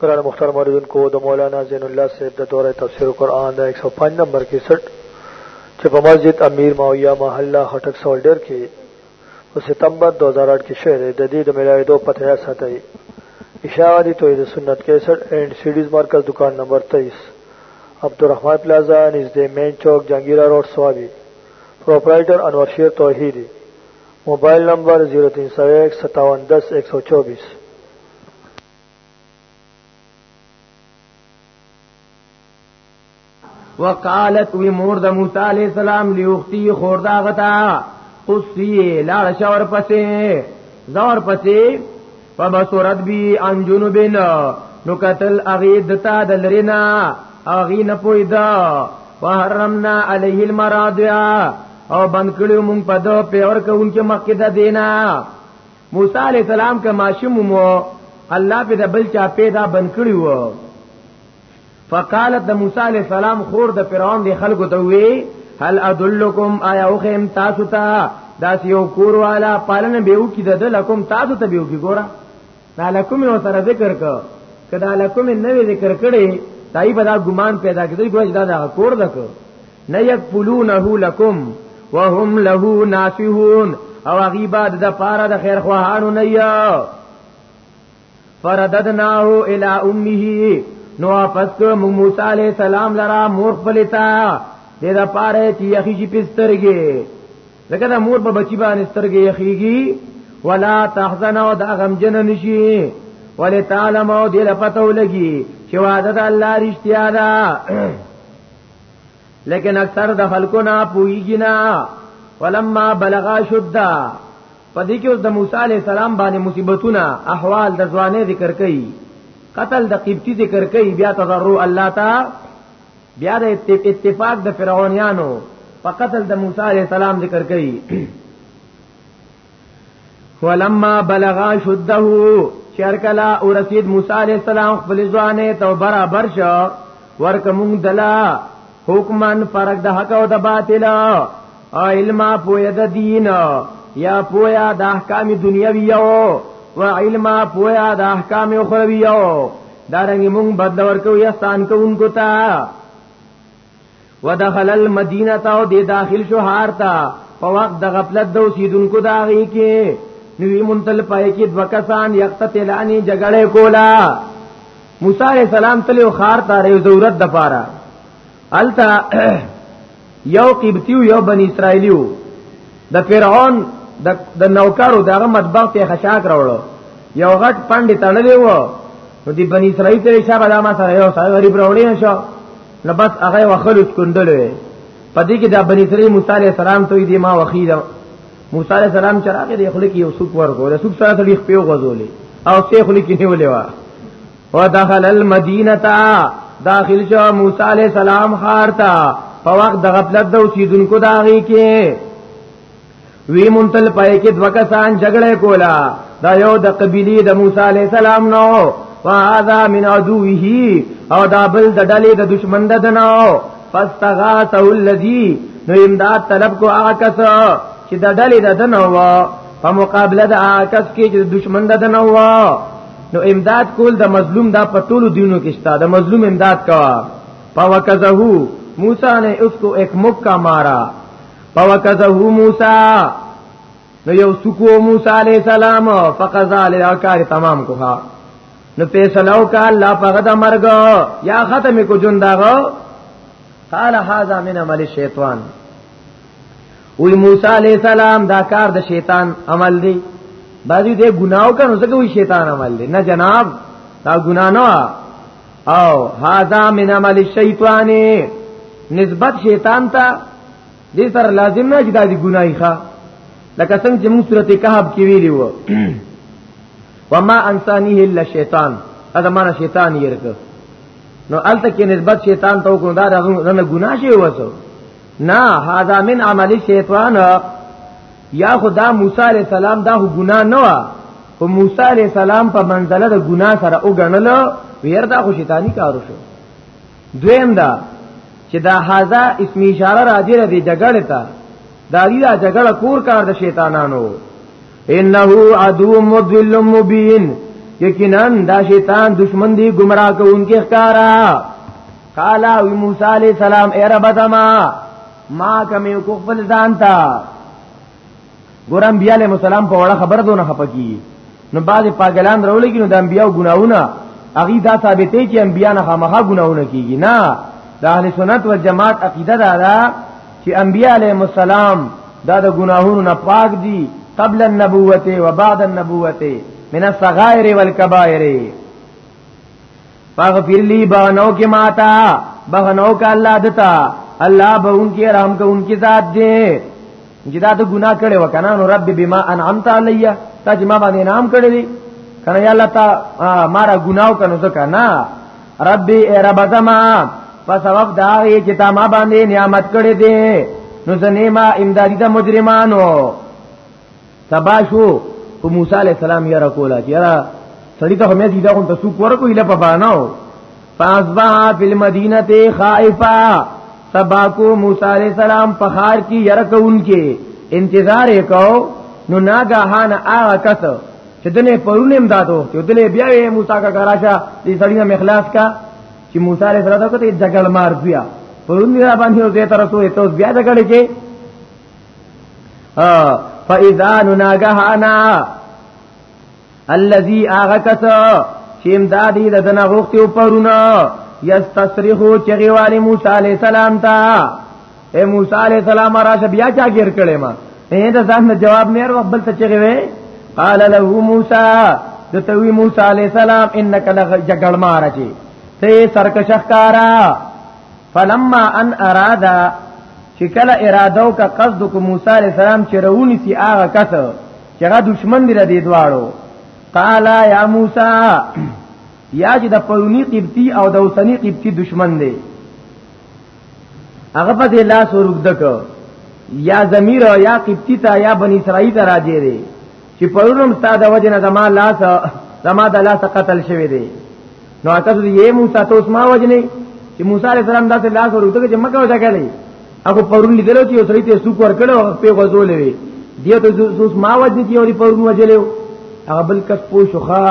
قرآن مختار مردن کو دا مولانا زین اللہ صاحب دا دور تفسیر قرآن دا ایک سو پانچ نمبر کی سٹ چپا مسجد امیر معاویہ محلہ خٹک سولڈر کی او ستمبر 2008 کې شوه د دې د ملاویدو پته یا ساتي اشاعتی توحید سنت 61 اینڈ سیډیز مرکز دکان نمبر 23 عبدالرحمن پلازا نږدې مین چوک جنگیرا روډ سوابي پرپرایټر انور شیر توحیدی موبایل نمبر 03015710124 وقالت وی مور د موسی علی السلام لیوختی خور دا غتا قصی لاړ شور پسې زور پسې فبصرت بی ان جنوبن نو قتل اغي دتا د لرینا اغي نه پویدا وحرمنا علیه المراضع او بند کړو مونږ په دو پیور کوونکې مخکې د دینا موسی علی السلام که ماشوم مو الله په د بل چا پیدا بند کړو فقالت د موسی علی السلام خور د فرعون د خلکو ته وی هل ادلکم آیا او خیم تاسو ته داس یو کور والا پالن بیو کی د لکم تاسو ته بیو کی ګورا دا لکم یو سره ذکر ک کدا لکم نه ذکر کړي دای په دا ګمان پیدا کړي ګوښ دا دا کور دک نه یک پلونه لکم وهم له ناسحون او غیبات د پاره د خیر خواهانو نه یا فرددناه الى امه نو واپس کو موسی علیہ السلام لرا مور خپلتا دې دا پاره چې یخی شي پسترګې لکه دا مور په بچی باندې سترګې یخیږي ولا تحزن او دا غم جن نشي ولې تعلم او دې لپته ولګي چې وعده د الله رښتیا ده لیکن اکثر د خلکو نه پويږي نه ولما بلغا شدّا په دې کې اوس د موسی علی السلام باندې مصیبتونه احوال د ځوانې ذکر کړي قتل د قبطی ذکر کړي بیا تضرع الله تا بیا د اتفاق د فرعونانو په قتل د موسی علی السلام ذکر کړي ولما بلغ شده چرکلا او رسید موسی علی السلام خپل ځوانې تو برابر شو ورکه مونږ دلا حکمن فرق د حق او د باطل او علم پوهه د دین یا پوهه د احکام دنیوي او و علم پوهه د احکام اخروی او دارنګ مونږ بدل ورکو یا ستان کوونکو ته ودخل المدینه او د داخل شو هار ته په وخت د غفلت د اوسیدونکو دا غي کې نوې مونتل پای کې دوکسان یقتتلانی جګړه کولا موسی علیہ السلام تلو خار ته یو ضرورت د پاره التا یو قبطیو یو بن اسرائیلیو د فرعون د نوکرو دغه مطبخ ته خشاک راوړو یو غټ پاندې تړلې وو نو دی بن اسرائیل ته شابه دا ما سره یو سره غریب راوړی شو نو بس هغه وخلوت کندلې پدې کې د بن اسرائیل موسی علیہ السلام ته دی ما وخیدم موسی علیہ السلام چراغ دې خلک یو سوق ورکو رسول سره تلې خپل غزولې او سه خلک نیولې وا ودخل المدینه داخل شو موسی علیہ السلام خار تا په وخت د غفلت د اوسیدونکو داغي کې وی منتل پای کې دوه کسان جګړه کولا دا یو د قبیله د موسی علی السلام نو وهذا من عدوه او دا بل د ډلې د دشمن د نو فاستغاثه الذي نو امداد طلب کو آکس چې د ډلې د دنه و په مقابله د آکس کې چې دشمن د دنه و نو امداد کول د مظلوم دا په ټولو دینو کې شته د مظلوم امداد کوا فوکزه موسی نے اس کو ایک مکہ مارا فوکزه موسی نو یو سکو موسی علیہ السلام فقزا علیہ کار تمام کو ها نو پیسلو کا الله پغه د مرګ یا ختم کو جون داغو قال هاذا من عمل الشیطان وی موسی علیہ السلام دا کار د شیطان عمل دی بعضی دې ګناو کنه څنګه وی شیطان عمل دی نه جناب دا ګنا نه او هاذا من عمل الشیطان نسبت شیطان ته دې سره لازم نه چې دا دي ګناي ښا لکه څنګه چې موږ سورته کهف کې ویلي وو وما انسانیه الا شیطان دا معنا شیطان یې ورک نو الته کې نسبت شیطان ته کو دا نه ګنا شي وسو نه هاذا من عمل شیطان یا خدا موسی علی السلام دا ګنا نه و او موسی علی السلام په منزله د ګنا سره وګڼل ویردا خو شیطانی کارو شو دویم دا چې دا هاذا اسم اشاره راځي د جګړې ته دا دی دا جګړه کور کار د شیطانانو انه عدو مضل مبین یقینا دا شیطان دشمن دی گمراه کوونکی ښکارا قال موسی علیہ السلام اے رب زما ما کمی کو خپل ځان ته ګور انبیاء علیهم السلام په وړه خبره دونه خپکی نو بعد پاګلان راولګي نو د انبیاء ګناونه اغي دا ثابتې چې انبیاء نه خامخا ګناونه کیږي نه د اهل سنت و جماعت عقیده دا ده چې انبیاء علیهم السلام دا د ګناهونو نه پاک دي قبل النبوته و بعد النبوته من الصغائر والكبائر فغفر لی بغنو کې ماتا بغنو کا الله دتا الله به اون کې رحم کو اون کې ذات دې جدا ته ګناه کړي وکنه نو رب بما انعمت علیا تا چې ما باندې انعام کړی دی کنه یا الله تا مارا ګناو کنه زکه نه ربي ای رب زما په سبب دا یې چې تا ما باندې نعمت کړی دی نو زنه ما امدادی د مجرمانو تباشو په موسی علی السلام یې را کولا چې را سړی ته مې دې دا کوم تاسو کور کوی لپاره بانو فاصبح فی المدینه خائفا سباکو موسی علیہ السلام پخار کی یرکون کې انتظار وکاو نو ناګهان هغه کس چې دنه پرونه امدادو چې دله بیا یې موسی کا کراشه دې سړی نه مخلاص کا چې موسی علیہ السلام ته جګړ مار بیا پرونه را باندې دې تر څو ته بیا جګړه کې فاذا ناغهانا الذي اغكس چې امدادي د دنا غوښتي پرونه یستصرخو چغي والي موسی عليه السلام ته اے موسی عليه السلام راشه بیا چا ګر کړي ما اې دا ځان جواب نه ور بل ته چغي وې قال له موسی دتوی موسی علیہ السلام انک لغ جګړ مارچی ته سرکشخ کارا فلما ان ارادا چې کله اراده او کا قصد کو موسی علی السلام چې رونی سی هغه کس چې هغه دشمن دی ردی دواړو قال یا موسی یا چې د پرونی قبطی او د اوسنی قبطی دشمن دی هغه په لاس ورګدک یا ضمیر یا قبطی تا یا بنی اسرائیل ته راځي چې پرونم تا د وجنه زما لاس زما د لاس قتل شوی دی نو تاسو یې موسی ته اوس ما وجنه چې موسی علی السلام داسې لاس ورته چې مکه وځه کړي هغه پرون لیدل چې یو سړی ته سوق ورکړو هغه په غزولې وي دی ته اوس ما وجنه چې یو پرون وجلو هغه بل کس پو شوخه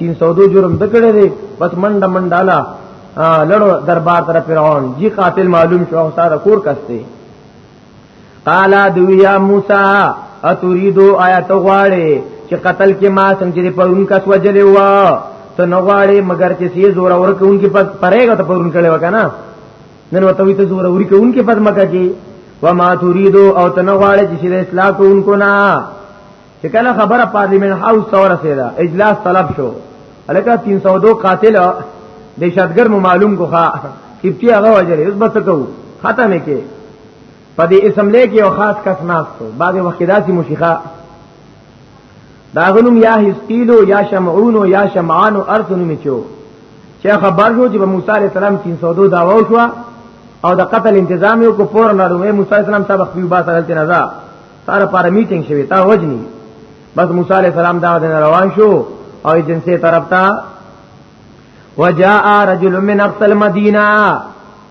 302 جرم دکړه دی بس منډه منډالا لړو دربار تر فرعون جی قاتل معلوم شو او سارا کور کسته قال دوی یا موسی اتريدو آیات غواړي چې قتل کې ما څنګه پرون کس وجلې و ته نه غواړي مگر چې سی زور اور کوونکی پد پرېګه ته پرون کړي وکنه نن وته وي ته زور اور کوونکی پد مکه کې و ما تريدو او ته نه غواړي چې اصلاح کوونکو نه چې کله خبره پارلیمنت هاوس ته ورسېده اجلاس طلب شو الکه 302 قاتل د شتګر مو معلوم کوخه کیپټي هغه وجره اوس بس کو ختمه کې په دې اسمبلی کې یو خاص کس ناستو بعد وخت داسي مشيخه دا غنوم یا هستیلو یا شمعونو یا شمعانو ارثونو میچو چې خبر شو چې موسی عليه السلام 302 داوا شو او د قتل انتظام یو کو پور نه دوه موسی عليه السلام سبق پیو با سره تنازع تاره پاره میټینګ شوی تا وجنی بس موسی علی السلام دا دین روان شو او ایجنسی طرف ته وجاء رجل من اقصى المدینه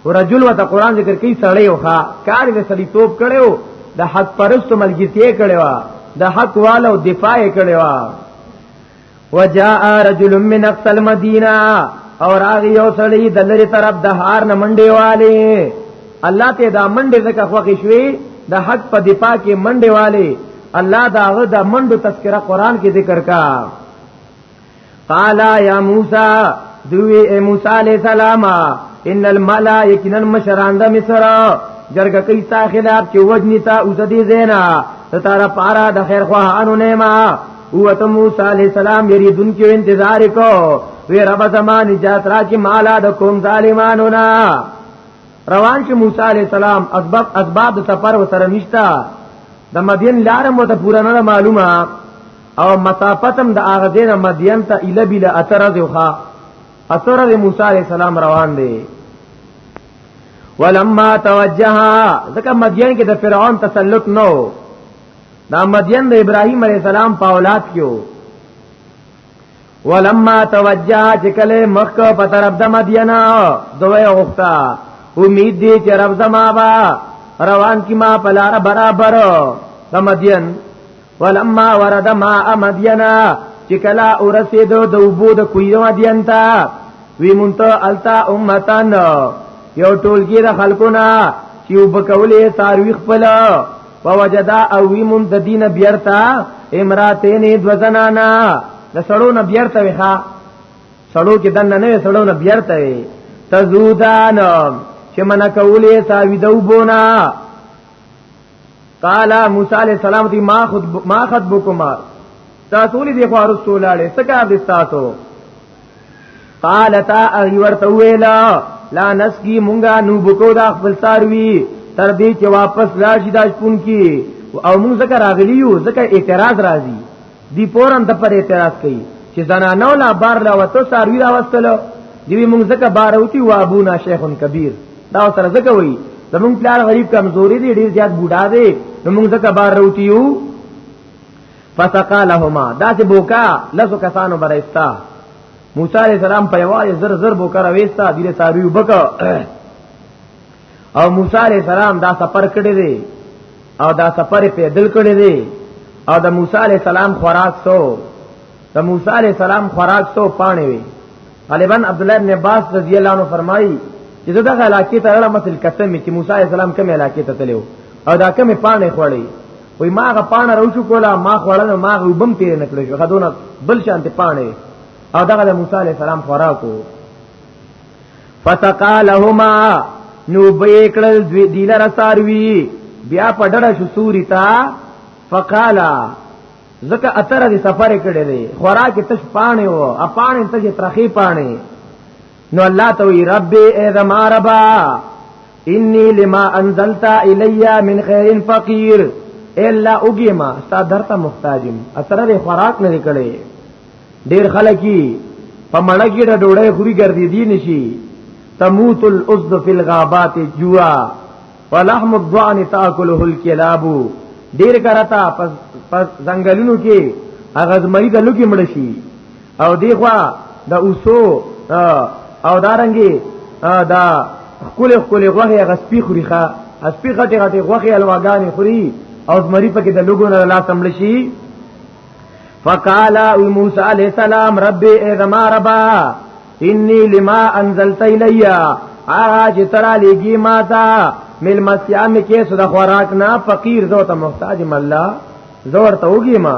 ورجل وته قران ذکر کوي سړی وخا کار دې سړی توپ کړو د حق پرست ملګرتیا کړو د حق والو دفاع کړو وجاء رجل من اقصى المدينه او راغ یو سړی د لری طرف د هار نه منډي والي الله ته دا منډي زکه خوخي شوي د حق په دفاع کې منډي والي الله دا غ د منډو تذکرہ قران کې ذکر کا قال یا موسی دوی اے موسی علیہ السلام ان الملا یقینا مشران د مصر جرګه کوي تا خلاف چې وجنی تا اوس دې زینا ستاره پارا د خیر خواهانو نه ما هو ته موسی علی السلام یری دن کې انتظار کو وی رب زمان نجات را کې مالا د کوم ظالمانو نا روان شو موسی علی السلام اسباب اسباب د سفر وسره نشتا د مدین لار مو ته پورا نه معلومه او مسافتم د اغه دین مدین ته اله بلا اثر ذوخه اثر د موسی علی السلام روان دی ولما توجه ځکه مدین کې د فرعون تسلط نو دا مدین د ابراهیم علی السلام په اولاد کېو ولما توجه چې کله مخ په طرف د مدینه دوی غوښتا امید دې چې رب زما با روان کی ما په لار برابر د مدین ولما ورد ما مدینه چې کله اورسید د وبو د کوی مدین تا وی مونته التا امتان یو ټولګی د خلکو نه چې وبکولې ساروی خپل فوجدا او وی مون د دین بیرتا امراتین دو زنانا د سړو نه بیرته وخا سړو کې دنه نه سړو نه بیرته وي تزودان چې من کولې ساوي دوبونا قال موسی علیہ السلام دی ما خود ما خطبکما تاسو لې دی خو رسول الله څخه د تاسو قالتا اغي ورته ویلا لا نسکی مونږه نو بکو دا خپل ساروي تر دې چې واپس راشي دا شپون کی او مونږ ذکر اغلیو ذکر اعتراض راځي دی پورن د پر اعتراض کوي چې زنانو لا بار لا وته ساروي راوستلو دی مونږ ذکر بار اوتی و ابونا شیخ کبیر دا سره ذکر وایي زمونږ پلار غریب کمزوري دی ډیر زیات بوډا دی نو مونږ ذکر بار اوتیو فسقا لهما دا چې بوکا لسو کسانو برایستا موسی علیہ السلام په یوازې زر زر بوکا راويستا دیره ساروی وبکا او موسی علیہ السلام دا سفر کړی دی او دا سفر په دل کړی دی او د موسی علیہ السلام خوراک سو د موسی علیہ السلام خوراک سو پانی وی غالبا عبد الله بن عباس رضی الله عنه فرمایي چې دغه علاقې ته اړه مثل کتم چې موسی علیہ السلام کوم علاقې ته تلو او دا کوم پانی خوړی وای ما غ پانه روچو کولا ما خوړل ما غ وبم تیر نکړې شو خدونه بل شانت پانه او دغه د موسی علی السلام خوراکو فسقا لهما نو بیکړل دوی دیلر ساروی بیا په ډډه شو سوري تا فقالا زکه اتر دي سفر کړي دي خوراک تش پانه وو اپانه تش ترخی پانه نو الله ته وی رب ای زما ربا انی لما انزلت الی من خیر فقیر الا اوګیما ستا درته محتاجم اثر د خوراک نه کړي ډیر خلکی په مړه کې د ډوړې خوري ګرځي دي نشي تموت الاسد فی الغابات جوا ولحم الضعن تاكله الكلاب ډیر کرتا پس پس ځنګلونو کې اغزمای د لوګي مړ شي او دیخوا د اوسو او دارنګي دا خپل خپل غوغه غسپی خوري ښا اسپی غټي غټي غوخي الواغاني خوري او مری پکې د لوګو نه لا سمل شي فقال موسی عليه السلام ربي اذا ما ربا اني لما انزلت الي اج ترا لګي ما تا مل مسیام کې سود خوراک نه فقیر زو ته محتاج مله زور ته وګي ما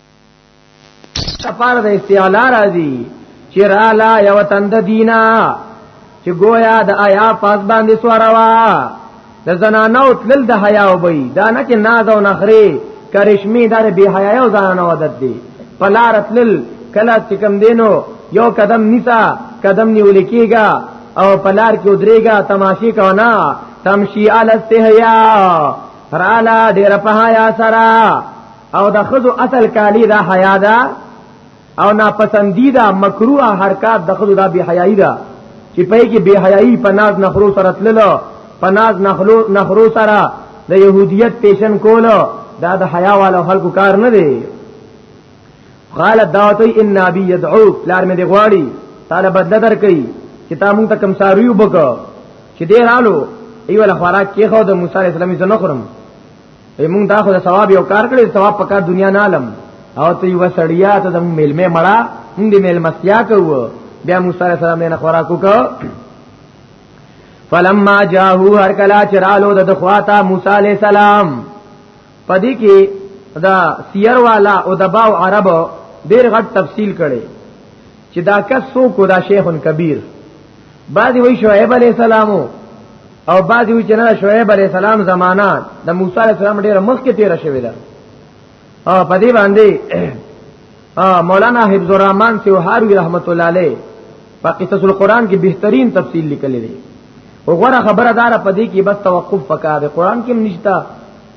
سفر د استعلا راځي چې را لا یو تند دینا چې گویا د آیا پاس باندې سواروا د زنانو تل د حیا وبي دا نه چې ناز او نخري کرشمی دار بی حیا او زنانو عادت دي پلار تل کلا چې کم دینو یو قدم نیتا قدم نیول کیږي او پلار کې ودرېګا تماشې کو نه تمشي على استحياء رالا ډېر په حیا سره او د خزو اصل کالی دا حیا ده او ناپسندیده مکروه حرکات د خزو دا بی حیايي ده چې په کې بی حیايي په ناز نخرو سره تللو په ناز نخلو نخرو سره د يهودیت پیشن کولو دا د حیا والو خلکو کار نه دی قال دعوتي ان نبي يدعو لار مې دی غواړي تعالی بدل درکې چې تا مونږ ته کم ساروي وبکو چې دې رالو ایو له خوراک کې خو د موسی عليه السلام زنه خورم ای مونږ دا خو د ثواب یو کار کړی ثواب پکا دنیا نه علم او ته یو سړیا ته د میلمه مړه مونږ دې میلمستیا کوو بیا موسی علیہ السلام نه خوراکو کو فلما جاءو هر کلا چرالو د خواتا موسی علیہ السلام پدې کې دا سیر والا او دبا او عرب ډېر غټ تفصیل کړي چې دا کس سو کو دا شیخ کبیر بعضی وی شعیب علی السلام او بعضی وی چې نه شعیب علی السلام زمانہ د موسی علی السلام ډیره مخکې تیر شوې ده او په دې باندې مولانا حفظ الرحمن سیوهاروی رحمت الله علیه په قصص القرآن کې بهترین تفصیل لیکلی دی او غره خبره دار په دې کې بس توقف پکا دی قرآن کې نشتا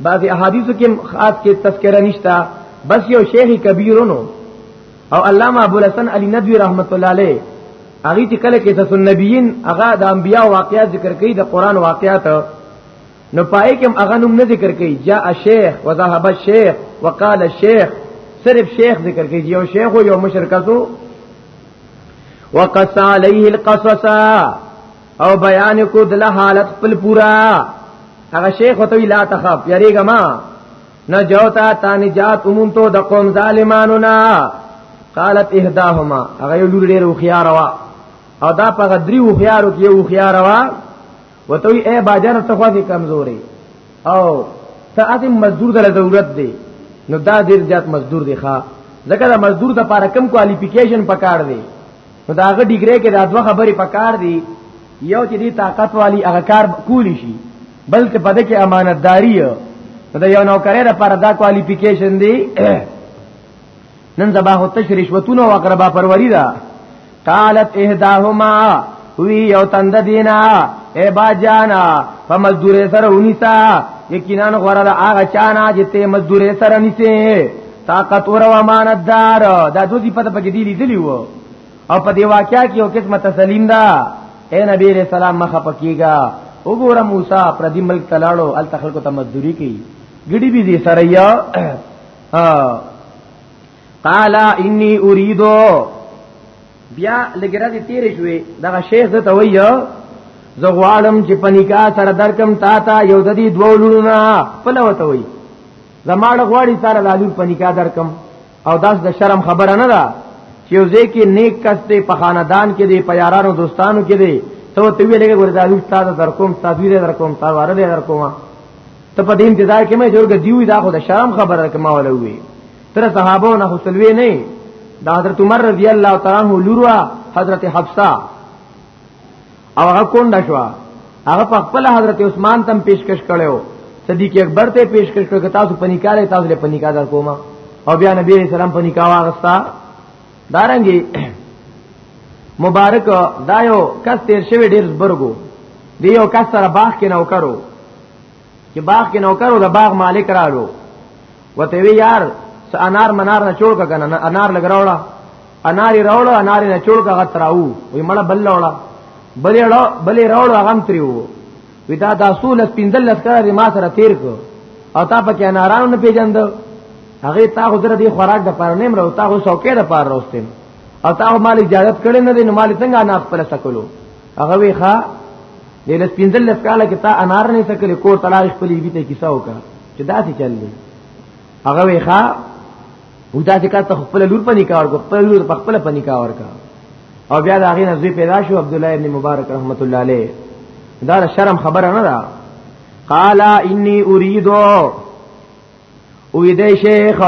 بعضی احادیث کې خاص کې تذکرہ نشتا بس یو شیخ کبیرونو او علامه ابو الحسن علی ندوی رحمت الله علیه هغه چې کله کې تاسو نبیین هغه د انبیا واقعات ذکر کوي د قران واقعات نو پای کې هغه نوم نه ذکر کوي جاء شیخ وذهب الشیخ وقال الشیخ صرف شیخ ذکر کوي یو شیخ او یو مشرکتو وقص علیه القصص او بیان کو دله حالت خپل پورا هغه شیخ وتوی لا تخف یریګه ما نجوتا تا نجات امونتو د قوم ظالمانو نا قالت احداهما هغه یو لور ډیر خوخيار وا او دا په غدری خوخيارو کې یو خوخيار وا وته ای باجر ته خو دې کمزوري او ته اته مزدور دره ضرورت دی نو دا ډیر زیات مزدور دی ښا ځکه دا مزدور د پاره کم کوالیفیکیشن پکار دی نو دا هغه ډیګری کې دا دوه خبرې پکار دی یو چې دی طاقت والی هغه کار کولی شي بلکې په دې کې امانتداري دا یو نوکرې د پر دا کوالیفیکیشن دی نن زبا هو تشریشوتونه او اقربا پروری دا قالت اهداهما وی یو تند دینا اے باجانا په مزدورې سره ونیسا یقینا غره د هغه چانا چې ته مزدورې سره نیسې طاقت اور و امانتدار دا دوی په پکې دی لیدلی وو او په دی واقعیا کې یو قسمه تسلیم ده اے نبی علیہ السلام مخه پکېګا وګوره موسی پر دې ملک تلاړو ال تخلق ته مزدوری کی ګډي بي دي سره یا قال انی اریدو بیا لګره دې تیر شوې دغه شیخ ته وایو زه غواړم چې پنیکا سره درکم تا تا یو د دې دوه لونو نه خپل وته وایي زماړه غواړي سره لالو پنیکا درکم او داس د شرم خبره نه ده چې یو ځکه نیک کس دی په خاندان کې دی په یارانو دوستانو کې دی ته ته ویلې ګور دا وی تاسو در کوم تاسو یې در کوم تاسو ور دې در کوم ته په دې انتظار کې مې جوړګ دیوی دا خو د شرم خبره ده کما ولوي تر صحابه نه حسلوي نه دا حضرت عمر رضی الله تعالی عنہ لوروا حضرت حفصه او هغه کونډه شو هغه په خپل حضرت عثمان تم پیشکش کړو صدیق اکبر ته پیشکش کړو که تاسو په نکاح تاسو له په نکاح در کومه او بیا نبی علیہ السلام په نکاح واغستا دارنګي مبارک دایو کس تیر شوی ډیر زبرګو دیو کس سره باغ کې نو کړو چې باغ کې نوکرو د باغ مالک رالو وته وی یار س انار منار نه چول کا کنه انار لګ راوړه انار راوړه انار نه چول کا غتراو وی مړه بل راوړه بلې راوړه بلې راوړه هغه هم تریو وی دا تاسو لس پینځل لس کړه ما سره تیر کو او تا په کې انارانو نه پیژند هغه تا خو درته خوراک د پاره نیم راو تا خو شوکې د پاره راوستین او تا مالک اجازه کړې نه دی نو مالک څنګه نه خپل سکلو هغه وی ښا د لس پنځل لس کاله کې تا انار نه سکلې کور تلار خپلې بي ته کیسه وکړه چې دا څه چل دی هغه وی ښا او دا ځکه ته خپل لور پني کار کو خپل لور په خپل پني کار کا او بیا دا غي نزوی پیدا شو عبد الله ابن مبارک رحمت الله علیه دا شرم خبره نه ده قال انی اريد وې دې شیخ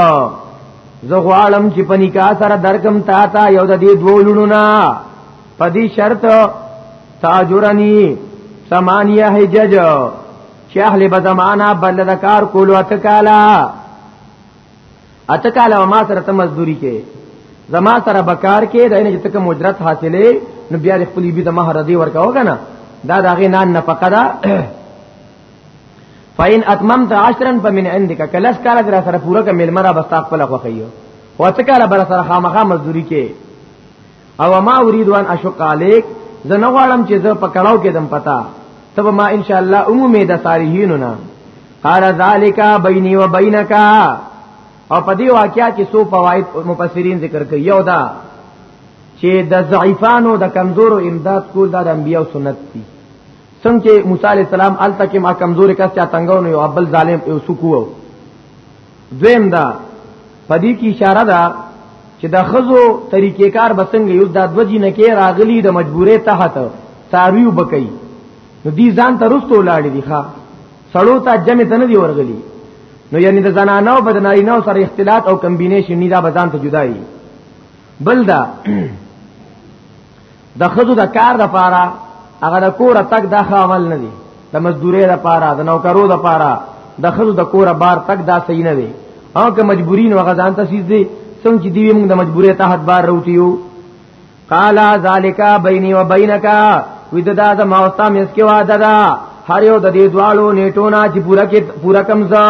زه غواړم چې په نکاح سره درکم تا تا یو د دې دوه لونو نه په دې شرط تاجرنی سمانیه حجج چې اهل بزمانہ بل د کار کولو اتکالا اتکالا ما سره ته مزدوری کې زما سره بکار کې د نه جتک مجرت حاصلې نو بیا خپل بي د مہر دی ورکاو کنه دا داغه نان نفقه ده فاین اتممت عشرن فمن عندك کلس کاله در سره پورا ک مل مرا بس خپل خوخیو وته کاله بر سره خامخا مزدوری کې او ما اريد ان اشق عليك زه نه غواړم چې زه پکړاو کې دم پتا تب ما ان شاء الله عمومي د صالحین نه قال ذالک بیني و بینک او په دې واقعیا کې سو فواید مفسرین ذکر کوي یو دا چې د ضعیفانو د کمزورو امداد کول د انبیو سنت دي څنګه چې موسی علی السلام الته کې ما کمزورې کس چا تنگو نه یو ابل ظالم یو سکو دویم دا پدې کې اشاره ده چې د خزو طریقې کار بسنګ یو د دوجی نه کې راغلی د مجبورې تحت ساریو بکئی نو دې ځان ته رستو لاړې دي ښا سړو ته جمع ته نه دی ورغلی نو یعنی د زنانو بدناری نو سره اختلاط او کمبینیشن نه دا بزان ته جدای بل دا د خزو د کار د پاره هغه د کور تک د خامل نه دي د مزدوري د پاره د نوکرو د پاره د خزو د کور بار تک دا صحیح نه وي او که مجبورین وغه ځان ته سیز دي څنګه چې دی موږ د مجبوري تحت بار روتیو قال ذالک بیني و بینک وید دا د ماوستا مس کې وعده ده هر یو د دې دوالو نیټونه چې پورا کې پورا کمزه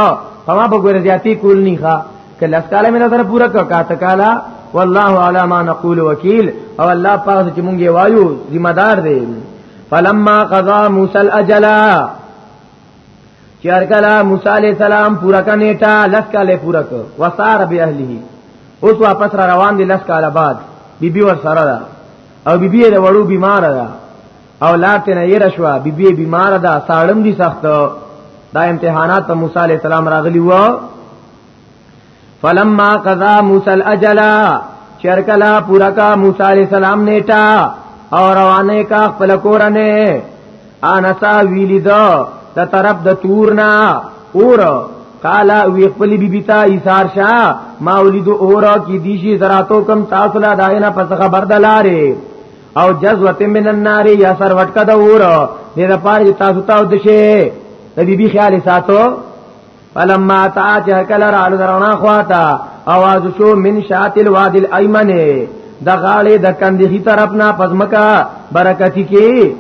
هوا بګور زیاتی کول نه ښه کله اس کاله مې نظر پورا کا کا تکالا والله علی ما نقول وکیل او الله پاک چې مونږه وایو ذمہ دار دی فلما قضا موسی الاجل چار کلا موسی علیہ السلام پورا کا نیټه لس کاله پورا کا وسار به اهله اوس واپس را روان دي لس کاله بعد بیبي ور سره ده او بیبي د وړو بیمار ده او لاته نه یې رشوا بیبي بیمار ده ساړم دي سخت دا امتحانات موسی علیہ السلام راغلی وو فلما قضا موسی الاجل چرکلا پورا کا موسی علیہ السلام نیټا او روانه کا خپل کورنه انسا ویلی دا د طرف د تورنا اور قالا وی خپل بی بی تا ایثار شا ما ولید اور کی دیشی زراتو کم تاسو لا داینا پس خبر دلاره او جزوت من النار یا سر وټکا د اور دې د پاره تاسو ته د شي د بی بی خیال ساتو فلما تا چې کل رالو درنا خواتا اواز شو من شاتل وادي الايمن د غاړې د کندهي طرف نه پزمکا برکتی کې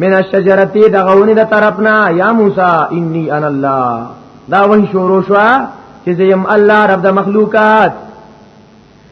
من الشجرتی د غونې د طرف نه یا موسی انی انا الله دا وحی شروع شو چې زم الله رب د مخلوقات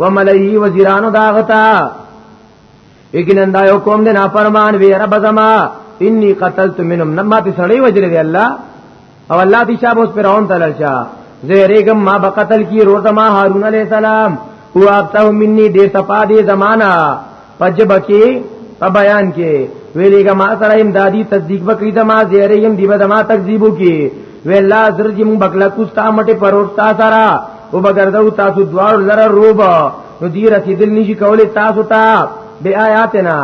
وملئی وزیرانو داغتا یقینا دا یو قوم دی نافرمان وی رب زما انی قتلت منهم نما تی سړی وجل دی الله او الله دی شابوس فرعون تعالی شا زهریګم ما بقتل کی رور زما هارون علی السلام هو ابته منی دې صفا دې زمانہ پجب کې په بیان کې ویلېګه ما سره امدادي تصدیق وکړي ته ما زیره يم دی به ما تکذیب وکي ویلا زرجی مون بکلا کوستا مټه پرورتا سره او بغردو تاسو دوار لره روب نو دی رسیدل نشي کولای تاسو ته بی آیاتنا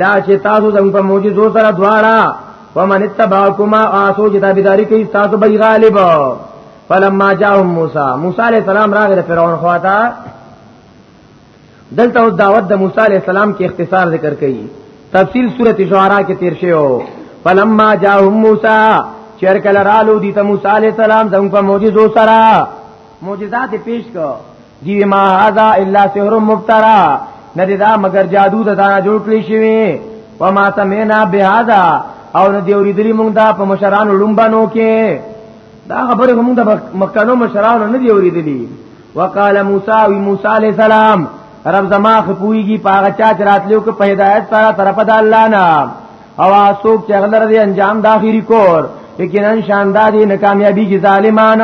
لا چې تاسو زموږ په معجزو سره دواړه ومن اتبعكما آسو جدا بداری کوي تاسو به غالب فلما جاءهم موسی موسی عليه السلام راغله فرعون خواته دلته او دعوت د موسی علی السلام کې اختصار ذکر کړي تفصیل سورته شعراء کې تیر شوی او فلما جاءهم موسی چر کله رالو دي ته موسی علی السلام زموږ په معجزو سره معجزات پیش کو دی ما هذا الا سحر مفترا ندی دا مگر جادو د دا جوړ کړی شوی و ما سمینا بهذا او ندی اوریدلی مونږ دا په مشران لومبانو کې دا خبره مونږ د مکانو مشران نه دی اوریدلی وقال موسی و موسی علیہ السلام رب زما خپویږي پاغه چا چراتلو کې په هدایت سره طرف د الله نه او اسوک چې غلر دی انجام د اخیری کور یقینا شاندار دی ناکامیابی کی ظالمان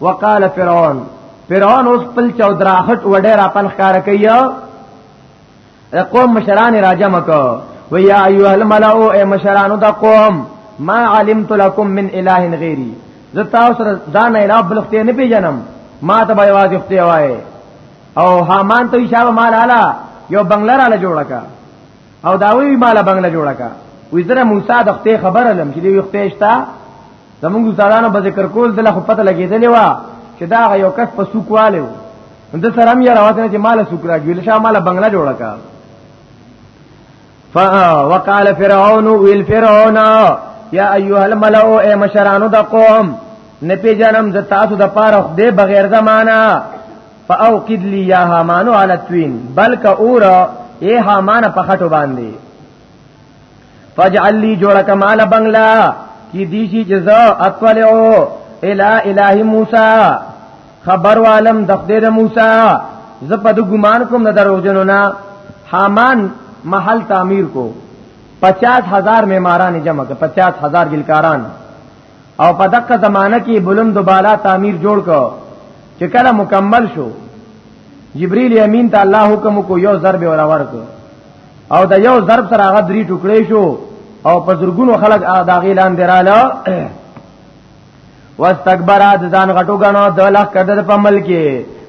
وقال فرعون فرعون اوس خپل چودراخت وډه را پن ښکار کوي قوم مشران راجم کو و یا ایها الملأ ای مشران د قوم ما علمت لكم من اله غیری زتا سره دا نه اله بل خته نه پیژنم ما ته به واځي خته وای او حامان ته شابه مال اعلی یو بنگلر اعلی جوړه کا او داوی مال بنگله جوړه کا وزره موسی د خپل خبر علم چې دی خپل شتا زمونږ استادانو به ذکر کول دله خو پته لګېدلې و چې دا یو کس په سوکواله و د سره هم یې راوته چې مال سوک راځي ول شاه مال بنگله جوړه کا وقال فرعون ويل فرعون یا ایها الملأ ای مشرانو د قوم نه پیژنم ز تاسو د پاره خدای بغیر زمانہ فاوقد لي يا هامانو على التوين بلک اور اے هامان په خټو باندې فجعل لي جوړه کمال بنگلا کی دیشی جزا اطلعو الہ الہ موسی خبر عالم د خدای د موسی ز په د ګمان کوم نه درو جنو نه حامان محل تعمیر کو 50000 معماران جمع ک 50000 ګلکاران او په دغه زمانہ کې بلند بالا تعمیر جوړ کو چې کله مکمل شو جبرئیل امین ته الله حکم کو یو ضرب اور اور کو او دا یو ضرب سره هغه درې ټوکړې شو او په زرګونو خلک دا غیلان دراله واستكبر د ځان غټو غنو د لخ کده په عمل کې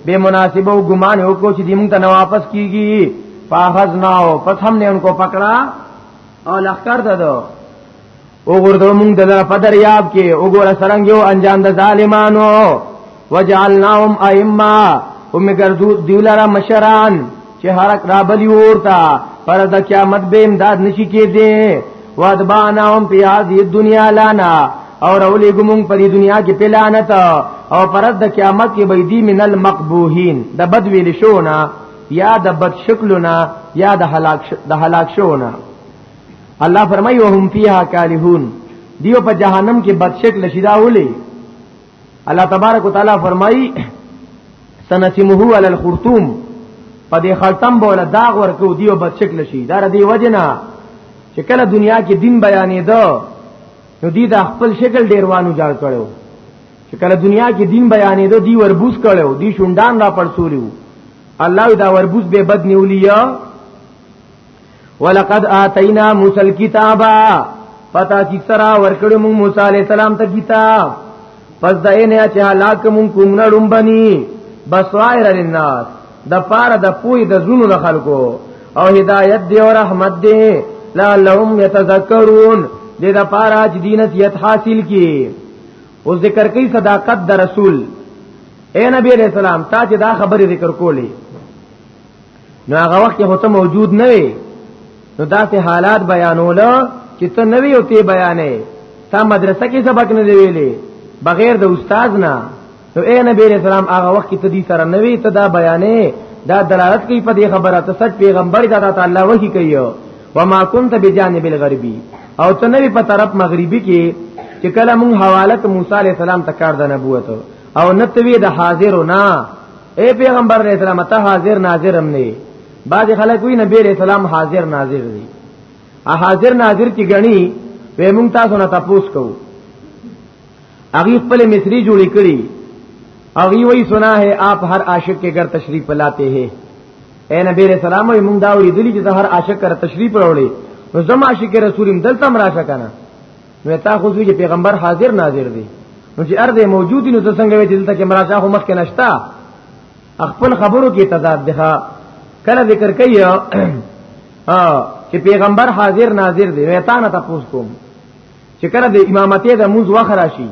بے مناسب او ګمان یو کو چې دې مونږ ته نه واپس کیږي فاخذنا او پس هم نه انکو پکړا او لخر ته دو او ګردو مونږ د لره په دریاب کې او ګور سرنګ یو انجام د ظالمانو وجعلناهم ائمه او می ګردو دیو لره مشران چې حرک را بلی ورتا پر د قیامت به امداد نشي کېدی وادبانهم فی هذه الدنيا لنا او رولی گمون پر دنیا کې پلانت او پرد د قیامت کې بيدی من المقبوهین د بد ویل شونا یا د بد شکلنا یا د هلاک د هلاک شونا الله فرمایي وهم فیها کالهون دیو په جهنم کې بد شکل شیدا ولي الله تبارک وتعالى فرمایي سنسمه علی الخرطوم په دې خلطم بوله داغ ورکو دیو بد شکل شي دا ردی وجنا چې کله دنیا کې دین بیانې ده نو دی دا خپل شکل ډیر وانو جوړ کړو چې کله دنیا کې دین بیانې ده دی وربوس کړو دی شوندان را پړسولیو الله دا وربوس به بد نیولیا ولقد آتینا موسی الكتاب پتا کی سرا ورکړو موږ موسی علی السلام ته کتاب پس د نه چې هلاک موږ کوم نه ډومبني بصائر للناس د پاره د پوی د زونو د خلکو او هدایت دی او رحمت دی لعلهم يتذكرون دې د پاره چې دینت یت حاصل کی او ذکر کوي صداقت د رسول اے نبی علیہ السلام تا چې دا خبره ذکر کولې نو هغه وخت کې هوته موجود نه وي نو داسې حالات بیانول چې ته نه وي او ته بیانې تا مدرسه کې سبق نه دی ویلې بغیر د استاد نه نو اے نبی رسول الله هغه وخت کې ته دې سره نه وي ته دا بیانې دا دلالت کوي په دې خبره ته سچ پیغمبر دا تعالی وحی کوي وما كنت بجانب الغربي او ته نه په طرف مغربي کې چې کله مونږ حوالت موسی عليه السلام تکار د نبوت او نتوی د حاضر نه اے پیغمبر علیہ السلام ته حاضر ناظر هم نه بعض خلک وی نبی علیہ السلام حاضر ناظر دی ا حاضر ناظر کی غنی وې مونږ تاسو نه تاسو کوو اغي خپل مصری جوړی کړی اغي وی سنا ہے آپ ہر عاشق کے گھر تشریف لاتے ہیں اے نبی علیہ السلام وی مونږ دا وی دلی چې هر عاشق کر تشریف راوړي نو زما عاشق رسول دلته مراشا کنه نو تا خو چې پیغمبر حاضر ناظر دی نو چې ارده موجود نو څنګه وي چې دلته کې مراجعه هم مخکې نشتا خپل خبرو کې تضاد ده کله ذکر کوي چې پیغمبر حاضر ناظر دی نو تا نه تاسو کوم چې کله د امامتې د موز وخرا شي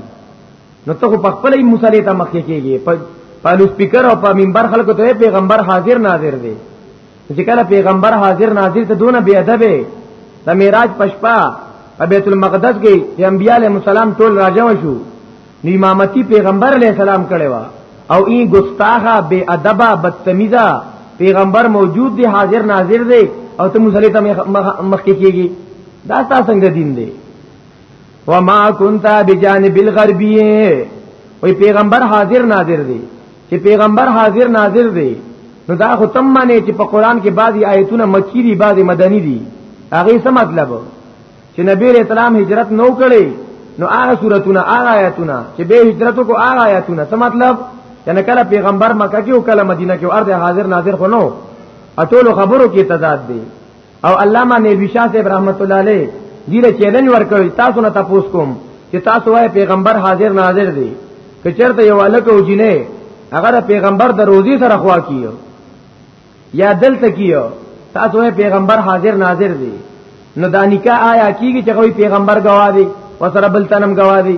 نو ته په خپل مصلی ته مخکې کېږي په لوسپیکر او په منبر خلکو ته پیغمبر حاضر ناظر دی چې کله پیغمبر حاضر ناظر ته دونه بی ادب د معراج پشپا په بیت المقدس کې چې انبیاله مسالم ټول راځو شو نو امامتی پیغمبر علیہ السلام کړي وا او ای ګستاخه بی ادبا بدتمیزه پیغمبر موجود دی حاضر ناظر دی او ته مصلی ته مخ کې کیږي دا تاسو څنګه دین دی وما كنت بجانب الغربيه وی پیغمبر حاضر ناظر دی چې پیغمبر حاضر ناظر دی نو دا خو تم معنی چې په قران کې بعضی آیتونه مکی دي بعضی مدنی دي هغه څه مطلب چې نبی رسول اسلام هجرت نو کړي نو هغه سورتونه هغه آیتونه چې به هجرت کو هغه آیتونه څه مطلب یعنی کله پیغمبر مکه کې او کله مدینه کې ارده حاضر ناظر خو نو اټولو خبرو کې تضاد دی او علامه نیبی شاه صاحب رحمت الله علیه دیره چیلنج ورکوي تاسو نه تاسو کوم چې تاسو وای پیغمبر حاضر ناظر دی که چرته یو الک او جنې هغه پیغمبر د روزي سره خوا کیو یا دلته کیو تاسو وای پیغمبر حاضر ناظر دی نو دا نکاح آیا کیږي چې کوئی پیغمبر گواه دی وسره بل تنم گواه دی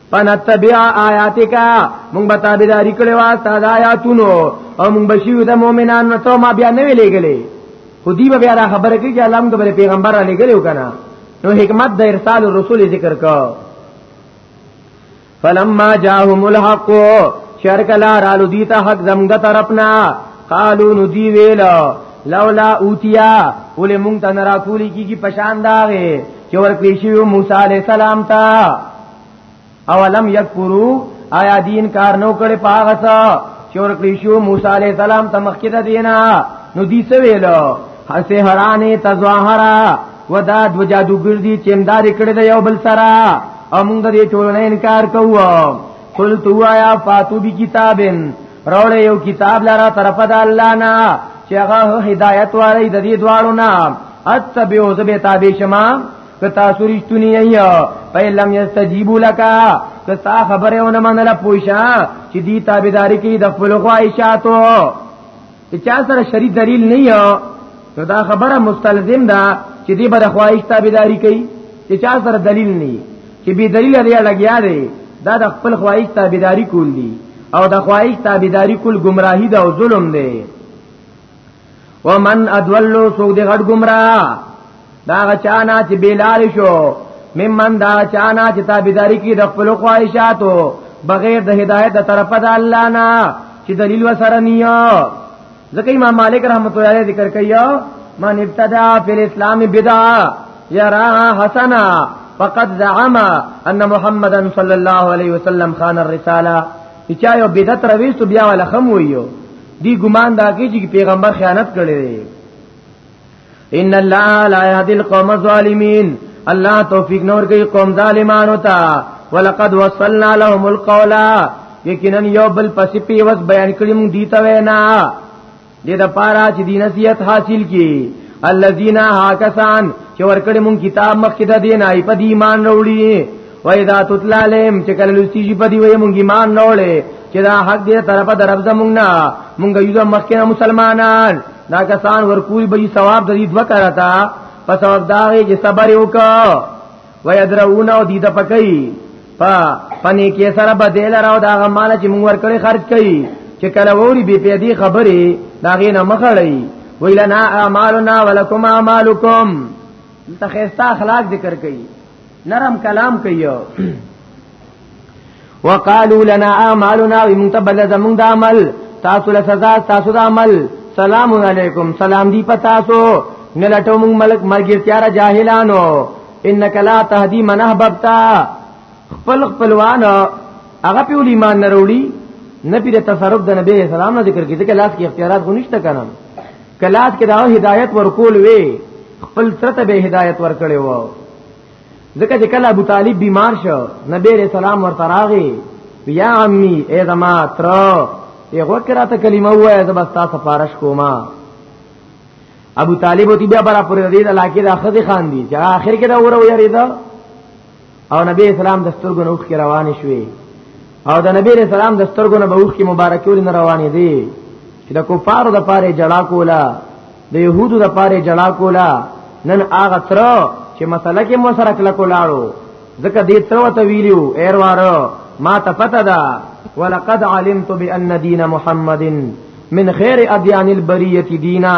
فنتبع آیاتک مونږ به تابعداري کړې وا ستاسو آیاتونو او مونږ به شیو د مؤمنانو ته ما بیا نه ویلې غلې خو دی به بیا را خبره کوي چې الله موږ پیغمبر علی غلې وکنه نو حکمت د ارسال الرسول ذکر کا فلما جاءهم الحق شرک لا رالو دیتا حق زمګه طرفنا قالو نو دی ویل لولا اوتیا ولې مونږ ته نراکولی کیږي پشان داغه چې ورکړی شو موسی علی السلام ته اولم یکفرو آیا دین کار نو کړي پاغه څه چې ورکړي شو موسی علی السلام ته مخکې ده دینا نو دی څه ویلو هسه حرانه تظاهرا ودا د جادوګر دي چې امداد کړي د یو بل سره او موږ دې ټولنه انکار کوو قل تو آیا فاتو بی کتابن روړ یو کتاب لاره طرف د الله نه چې هغه هدایت واري د دې دواړو نه اتبعو زبې تابع شمه که تاسو رښتونی یې په لم یستجیبو لکا که تا خبره ونه منله پوښا چې دی تابعداري کې د خپل خواهشاتو چې چا سره شری دلیل نه یو نو دا خبره مستلزم ده چې دی به د خواهش تابعداري کوي چې چا سره دلیل نه چې به دلیل لري لګیا دی دا د خپل خواهش تابعداري کول دي او د خواهش تابعداري کول گمراهي ده او ظلم دی ومن ادولو سوک دی غټ گمراه دا غچانا چې بیلار شو ممن دا چانا چې تابعداري کې د خپل خواهشاتو بغیر د هدایت د طرفه د الله نه چې دلیل وسره نیو ځکه امام مالک رحمت الله علیه ذکر کوي من ابتدع فی الاسلام بدعا یرا حسنا فقد زعم ان محمدا صلی الله علیه وسلم خان الرساله چې یو بدعت رويست بیا ولا خم ویو دی ګمان دا کوي چې پیغمبر خیانت کړی دی ان الله لا يهدي القوم الظالمين الله توفیق نور کوي قوم ظالمانو ته ولقد وصلنا لهم القول یقینا یو بل پسې پی وس بیان کړی مونږ دیته وینا دې د پاره چې دین نصیحت حاصل کی الذين هاکسان چې ورکړې مونږ کتاب مخکې د دین آی په ایمان وروړي وایدا تطلع لهم چې کله لستی شي په دی وای مونږ ایمان نه وړي چې دا حق دې طرفه در رب زمونږ نه مونږ یو مخکې مسلمانان دا کسان ورکوي به ثواب د دې دوه کرتا په ثواب دا چې صبر وکاو ويدرون او دې د پکې په پني کې سره بدل راو دا مال چې مونږ ورکړي خرج کړي چې کله ووري به په دې خبرې دا غې نه مخړی ویلنا اعمالنا ولکم اعمالکم تخیستا اخلاق ذکر کړي نرم کلام کوي وقالو لنا اعمالنا ومنتبل زمون د عمل تاسو له سزا تاسو د عمل سلام علیکم سلام دی پتا سو نلټو مون ملک مرګیر تیار جاهلانو انک لا تهدی من احببتا خپل خپلوان هغه په ایمان نه وروړي نه پیره تصرف د نبی اسلام نه ذکر کیږي چې لاس کې اختیارات غو نشته کنه کلاس کې دا هدایت ورکول وی خپل ترته به هدایت ورکړي وو ځکه چې کله ابو طالب بیمار شو نبی رسول سلام ورته راغی یا عمی اے زما تر یو وکراته کلمه وایې زبر تاسو فارش کوما ابو طالب او بیا برا پر دې علاقې د اخذ خان دي چې اخر کې دا وره ویری دا او نبی اسلام د سترګو نوخ کې روان شوې او د نبی اسلام د سترګو نه بوخ کې مبارکي ولې روانې دي چې د کفارو د پاره جړا کولا د يهودو د پاره جړا کولا نن هغه تر چې مسله کې مو سره کله کولاړو ځکه دې تر وته ویلو ایروارو ما ته پته ده ولقد علمت بان دين محمد من خير اديان البريه دينا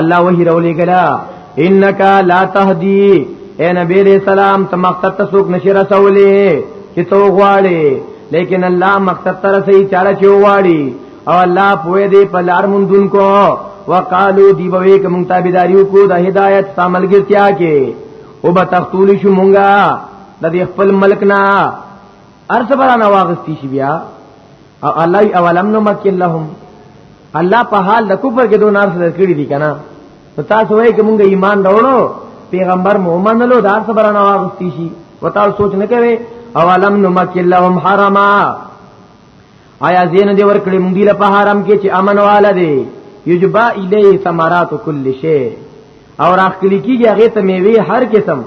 الله وحی رولی گلا انکا لا تهدی اے نبی علیہ السلام ته مقصد ته څوک نشي رسولې چې تو غواړي لیکن الله مقصد ته رسي چاړه چې غواړي او الله پوهه دې په لار مونږ کو وقالو دی بوي کوم تابعداریو کو د هدایت ساملګرتیا کې او به تختول شو مونږه د دې خپل ملک نه ارث برانه واغستی شي بیا او الله اولم نو مکه لهم الله په حال د کفر کې دون ارسل کړی دي کنه نو تاسو وایي چې مونږ ایمان راوړو پیغمبر محمد له دار صبر نه واغستی شي وتا سوچ نه کوي او علم نو مکل لهم حرما آیا زین دی ور کړی مونږ دی له حرم کې چې امن والا دی یجبا الیه ثمرات کل شی او راخ کلی کیږي هغه ته میوه هر قسم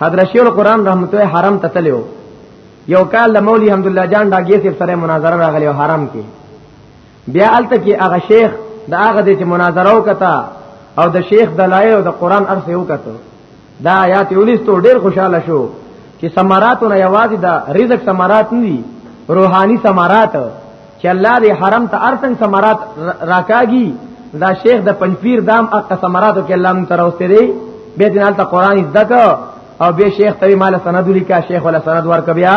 حضرت شیخ القران رحمت الله حرم ته تلو یو کال د مولوی حمدالله جان ډاګی سره مناظره راغلی حرم کې بیا الته کې هغه شیخ دا هغه د چې مناظره وکتا او د شیخ دلایل او د قران ارسه وکته دا آیات یولستو ډیر خوشاله شو چې سماراتونه یوازې دا رزق سمارات نه دي روحاني سمارات چې الله دې حرم ته ارتنګ سمارات راکاږي دا شیخ د پنځپیر دام اق سماراتو کې الله مون تروسته دی به دې حالت قران زده او به شیخ ته مال سند لیکا شیخ ولا سند ورک بیا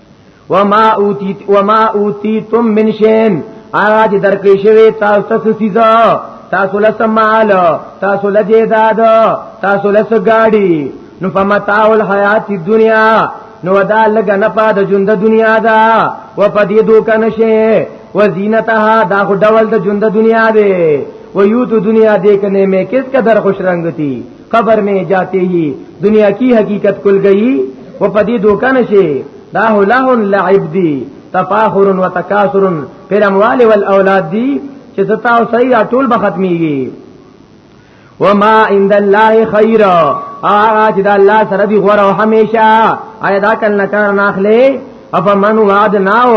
وما اوتیت وما اوتیتم من شین هغه چې درکې شوی تاسو ته سزا تاسو له سمال تاسو له جیداد تاسو له سګاډي نو فمتاع الحیات الدنیا نو دا لګ نه پاد ژوند دنیا دا و پدې دوک نشه و زینتها دا خو ډول د ژوند دنیا دی و یو تو دنیا دې کنه مې کس قدر خوش رنگتی قبر میں جاتے ہی دنیا کی حقیقت کل گئی و پدی دوکان شے دا لہو لعب دی تفاخر و تکاثر پر اموال والاولاد دی چې ستا او صحیح ټول به ختميږي وما عند الله خير هغه چې د الله سره دی غوړ او هميشه آیا دا کله نه کار نه اخلي افمن وعد ناو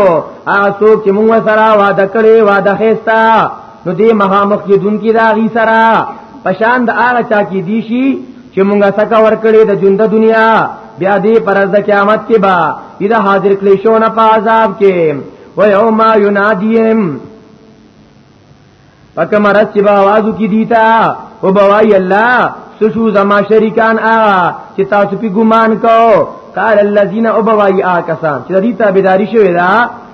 هغه څوک چې موږ سره وعده کړی وعده خستا نو دې مخامخ کې دن کې دا غي سره پشان د هغه چا کې دی شي چې مونږه سکا ور کړې د ژوند دنیا بیا دې پرز د قیامت کې با دا حاضر کلی شو نه په عذاب کې و یوم ینادیم پک مرز چې با आवाज کی دیتا او بوای الله سشو زما شریکان آ چې تاسو په ګمان کو قال الذين ابوای آ کسان چې دې تابعداري شوی دا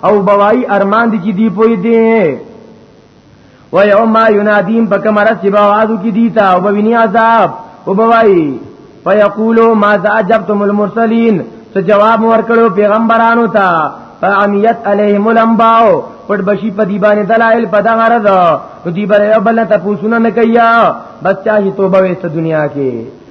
او بوای ارمان دي چې دی پوي دي و یوم ینادیم بکم رسی باوازو کی دیتا او بوینی عذاب او بوائی فیقولو ماذا عجبتم المرسلین سو جواب ورکړو پیغمبرانو ته فعمیت علیهم الانباء پټ بشی په دی باندې دلایل په دغه رضا نو دی باندې بل ته پوښتنه نه کیا بس چا هی توبه وسته دنیا کې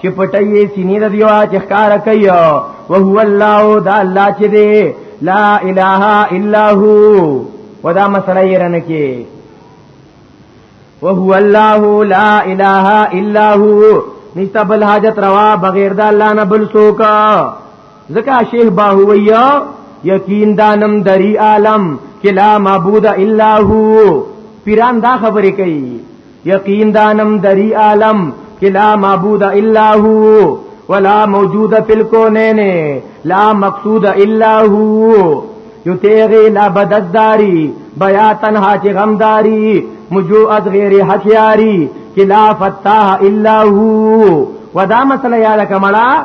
چې پټي سینې د دیو چې ښکار کوي او هو الله دا الله چې دی لا اله الا هو ودا مسله یې رنه کې وهو الله لا اله الا هو نشتا بل حاجت روا بغیر د الله نه بل څوک زکا شیخ باهویا یقین دانم دری عالم کلا معبود الا هو پیران دا خبرې کوي یقین دانم دری عالم چې لا معبود الا هو ولا موجود فی الکونین لا مقصود الا هو یو تیغی لا بدداری بیا تنها چې غمداری مجو از غیر حقیاری چې لا فتاح الا هو ودا مسله یاد کمړه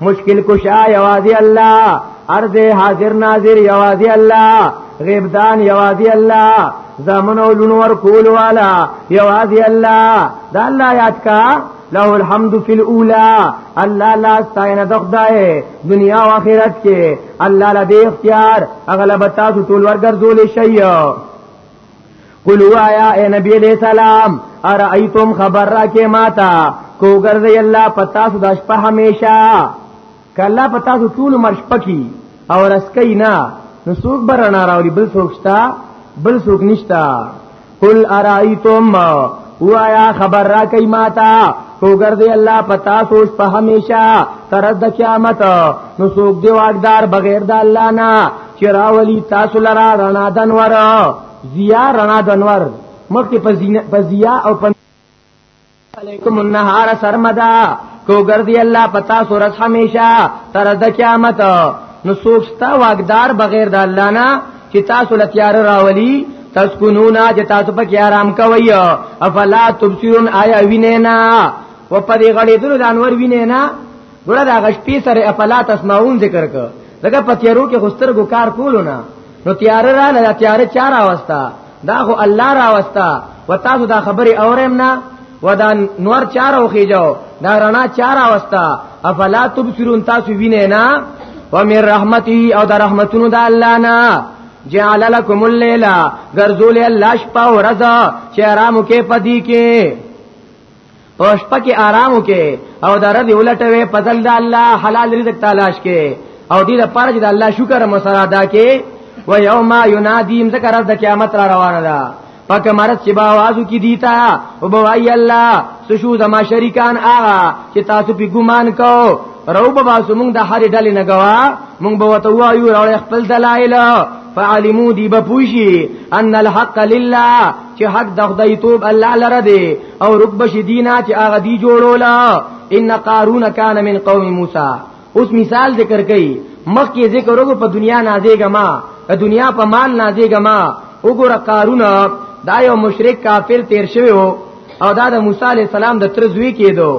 مشکل کشا یوازی الله ارض حاضر ناظر یوازی الله غیبدان یوازی الله زامن او لون ور کول والا یوازی الله دا الله یاد کا له الحمد فی الاولى الله لا استعین د خدای دنیا او آخرت کې الله لدی اختیار اغلب تاسو ټول ورګرځول شي قل وایا اے نبی علیہ السلام ارایتم خبر را کې ماتا کو ګرځي الله پتا سو د شپه همیشه کله پتا سو ټول مرش پکی او رسکی نه نو سوق بر نه راوړي بل سوق شتا بل سوق نشتا قل ارایتم وایا خبر را کې ماتا کو ګرځي الله پتا سو شپه همیشه تر د قیامت نو سوق دی واقدار بغیر د الله نه چې راولي تاسو لرا رڼا دنور ضیا رڼا دنور مخکې په ضیا او په علیکم النهار سرمدا کو ګرځي الله پتا سورس همیشه تر د قیامت نو سوچتا واغدار بغیر د الله نه چې تاسو لتیار راولي تسکونونا چې تاسو په کې آرام کوي افلا تبصرون آیا وینینا و پرې غړې دنو د انور وینینا ګوره دا غشپی سره افلا تسمعون ذکر ک دغه پتیرو کې غستر ګو کار کولو نه نو تیار را نه تیار چار اوستا دا خو الله را اوستا و تاسو دا خبره اورم نه و دا نور چار او خېجاو دا رڼا چار اوستا افلا تبصرون تاسو وینئ نه و من رحمتي او دا رحمتونو دا الله نه جعل لكم الليل غرذول الله شپه ورځ چې آرام کې پدی کې پښ پکې آرام وکې او دا رد ولټوي پزل د الله حلال رزق تلاش کې او دې لپاره چې د الله شکر مو سره ادا کې و یوم ینادیم ذکر د قیامت را روانه ده پک مرض چې باوازو کې دیتا او بوای الله سشو زما شریکان آغا چې تاسو په ګمان کو رو بابا سمون د هر ډلې نه غوا مونږ به وته وایو راو خپل دلایل فعلمو دی بپوشی ان الحق لله چې حق د خدای توب الله لره دی او رکب شدینا چې هغه دی جوړولا ان قارون کان من قوم موسی اوس مثال ذکر کړي مخکې ذکر وګ په دنیا نازېګه ما په دنیا په مال نازېګه ما وګوره قارون دا یو مشرک کافر تیر شوی وو او دا د موسی علی السلام د تر زوی کېدو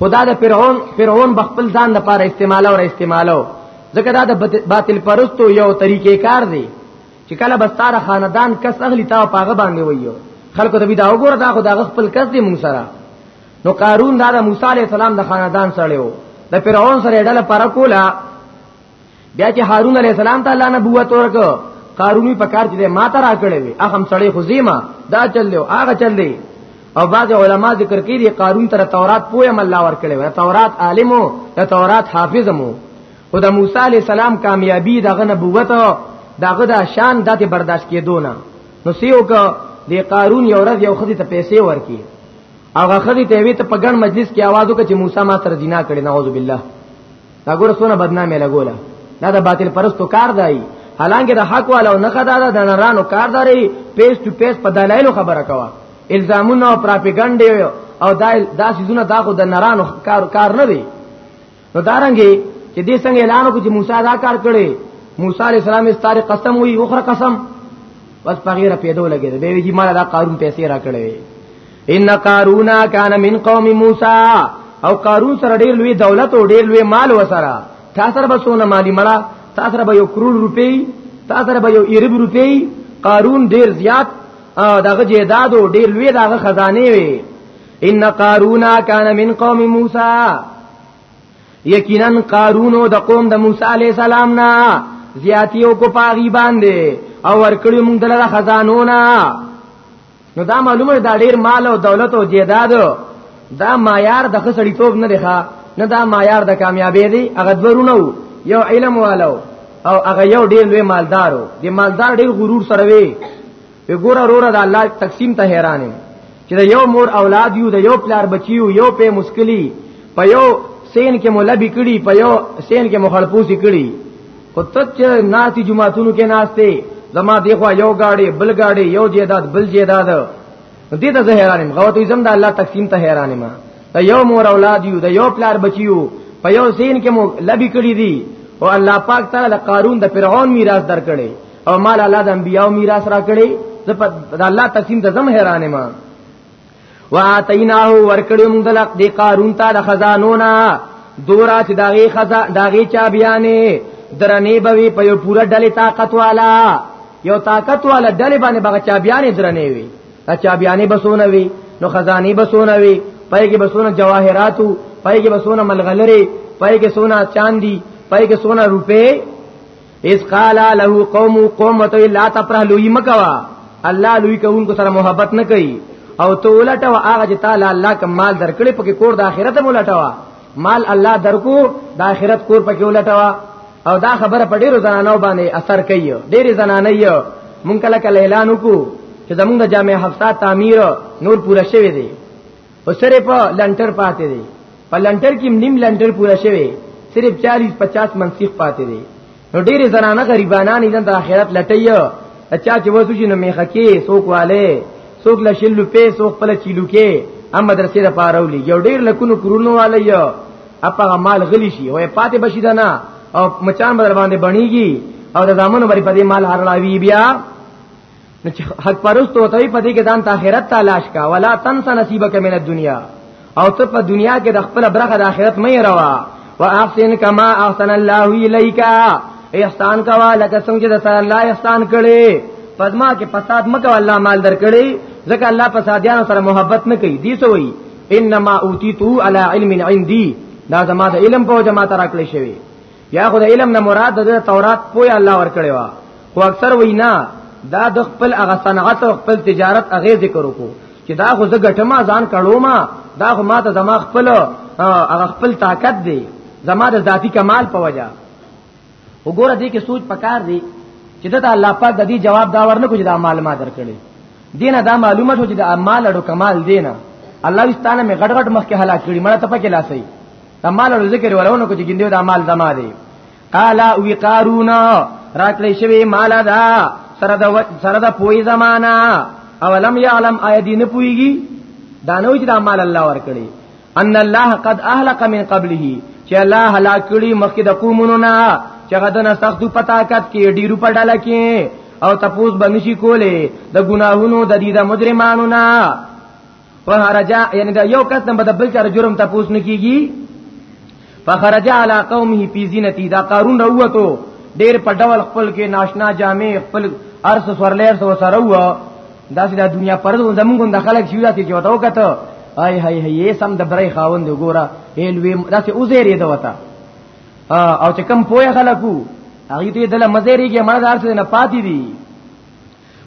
خدا د فرعون فرعون بخپل ځان د پاره استعمالو را استعمالو ځکه دا د باطل پرستو یو طریقې کار دی چې کله بستاره خاندان کس اغلی تا پاغه باندې وایو خلکو ته دا وګوره دا خو دا خپل کس دی مونږ سره نو قارون دا د موسی علی السلام د خاندان سره و د فرعون سره ډله پر کولا بیا چې هارون علی السلام ته الله نبوت ورکو قارونی په کار چې ما ته را کړې وي اخم سړی خزیما دا چل له هغه چل دی او بعض علما ذکر کړي قارون تر تورات پوهه مله ور کړې و تورات عالمو د تورات حافظمو خو د موسی علی السلام کامیابی دغه نبوت دغه د شان دته برداشت کېدونه نو سیو ک د قارون یو ورځ یو خدي ته پیسې ورکي هغه خدي ته وی ته په ګڼ مجلس کې आवाज وکړي چې موسی ما سره زنا کړي نعوذ بالله دا ګور سونه بدنامه لګوله دا د باطل پرستو کار دی حالانکه د حق والو نه خدا دا د نرانو کار دی پیس ټو پیس په دلایلو خبره کوا الزامونه او پراپګاندا او دا دا سيزونه دا خو د نرانو کار کار نه دی نو دارنګي چې دې څنګه اعلان وکړي چې موسی دا کار کړي موسی عليه السلام یې ستاره قسم وی اوخره قسم بس پغیره پیدو لګي دی وی چې مال دا قارون پیسې را کړې ان قارون کان من قوم موسی او قارون سره ډېر لوی دولت او ډېر لوی مال وسره تا سره به سونه مالی مړه تا سره به یو کروڑ روپی تا سره به یو ایرب روپی قارون ډېر زیات دغه جیداد او ډېر لوی دغه خزانه وي ان قارون کان من قوم موسی یقینا قارون د قوم د موسی علی السلام نه زیاتیو کو پاغي باندې او ورکړی موږ دلته خزانو نه نو دا معلومه دا ډیر مال او دولت او جیداد دا معیار د خسړی توپ نه دی ښا نه دا معیار د کامیابی دی هغه دورونه یو علم والو او هغه یو ډیر لوی مالدارو د مالدار ډیر غرور سره وی په ګوره روره د الله تقسیم ته حیران یم چې د یو مور اولاد یو د یو پلار بچیو یو په مشکلی په یو سین کې مولبی کړي په یو سین کې مخړپوسی کړي خو تک ناتی جمعهتونو کې ناشته زما دیخوا یو گاڑی بل گاڑی یو جیداد بل جیداد دې ته زه حیرانم غوته زم د الله تقسیم ته حیرانم دا یو مور اولاد یو دا یو پلار بچیو په یو سین کې مو لبی کړی دي او الله پاک تعالی قارون د فرعون میراث درکړي او مال الله د انبیاو میراث را کړی زه په الله تقسیم ته زم حیرانه ما واتیناه ورکړم دلق دی قارون ته د خزانونا دورا چې داغي خزا داغي چا بیانې درنې بوي په یو پورا ډلې طاقت والا یو طاقت والا ډلې باندې بغا چا بیانې درنې وي دا چا بیانې بسونه وي نو خزاني بسونه وي پای کې بسونه جواهراتو پای کې بسونه ملغلره پای کې سونا چاندي پای کې سونا روپې اس قال له قوم قوم تو لا تفرح لوی مکوا الله لوی کوونکو سره محبت نه کوي او تو ولټه وا هغه چې تعالی الله کوم مال درکړي پکې کور د اخرت مولټه وا مال الله درکو د اخرت کور پکې ولټه وا او دا خبره په ډیرو زنانو باندې اثر کوي ډیره زنانه یو مونږ کله کله اعلان وکړو چې زمونږ د جامع هفته تعمیر نور پوره شوی دی او سره په لنټر پاتې دی په لنټر کې نیم لنټر پورا شوی صرف 40 50 منسیخ پاتې دی نو ډېر زنانه غریبانان یې د آخرت لټي اچا چې وځو چې نو میخه کې سوک والے سوک لشلو په سوک پل چیلو کې هم مدرسې د پارولی یو ډېر لکونو کرونو والے یو اپا مال غلی شي وای پاتې بشي دا نه او مچان بدر باندې بڼيږي او د زامنو باندې په دې مال هرلاوي بیا نو چې حق پرست وته وي په دې کې دان تاخرت تلاش کا ولا تنس نصیبک من الدنیا او ته په دنیا کې د خپل برخه د آخرت مې روا واحسن کما احسن الله الیک احسان کوا لکه څنګه چې د سره الله احسان کړي پدما کې فساد مکو الله مال در کړي ځکه الله فسادیان سره محبت نه کوي دی سوئی انما اوتیتو علی علم عندي دا زما د علم په جما تر کړی شوی یا خو د علم نه مراد د تورات پوی الله ور کړی وا خو اکثر وینا دا د خپل هغه صنعت او خپل تجارت هغه ذکر وکړو چې دا خو زه ګټما ځان کړو ما دا خو ما ته زما خپل هغه خپل طاقت دی زما د ذاتی کمال په وجا وګوره دې کې سوچ پکار دی چې دا الله پاک د دې جواب دا ورنه کو چې دا مال ما درکړي دینه دا معلومه شو چې د مال اډو کمال دینه الله وستانه می غټ غټ مخ کې هلاک کړي مړه ته پکې لاسي دا مال اډو ذکر ولونه کو چې ګندیو دا مال زما دی قال وی قارون راتلې شوی مال دا سره د سره د پوي زمانہ اولم يعلم ايدين پويږي دانو چې دا مال الله ورکړي ان الله قد اهلك من قبله چې الله هلاک کړي مخکې د قومونو نه چې غدنه سختو پتاکت کې ډیرو په ډله کې او تپوس بنشي کوله د ګناهونو د دې د مجرمانو نه وهرجا یعنی دا یو کس نه بد بل چا جرم تپوس نه کیږي فخرج علی قومه فی زینتی دا قارون راوته ډیر په ډول خپل کې ناشنا جامع خپل ارس سورلیر سو سره و داسې د دنیا پرد زمونږ د خلک شي داسې چې وته وکته هاي هاي هي سم د برې خاوند وګوره هلوي داسې اوزېری دا وتا او چې کم پوهه خلکو هغه دې دله مزېریږي مړه دار څه نه پاتې دي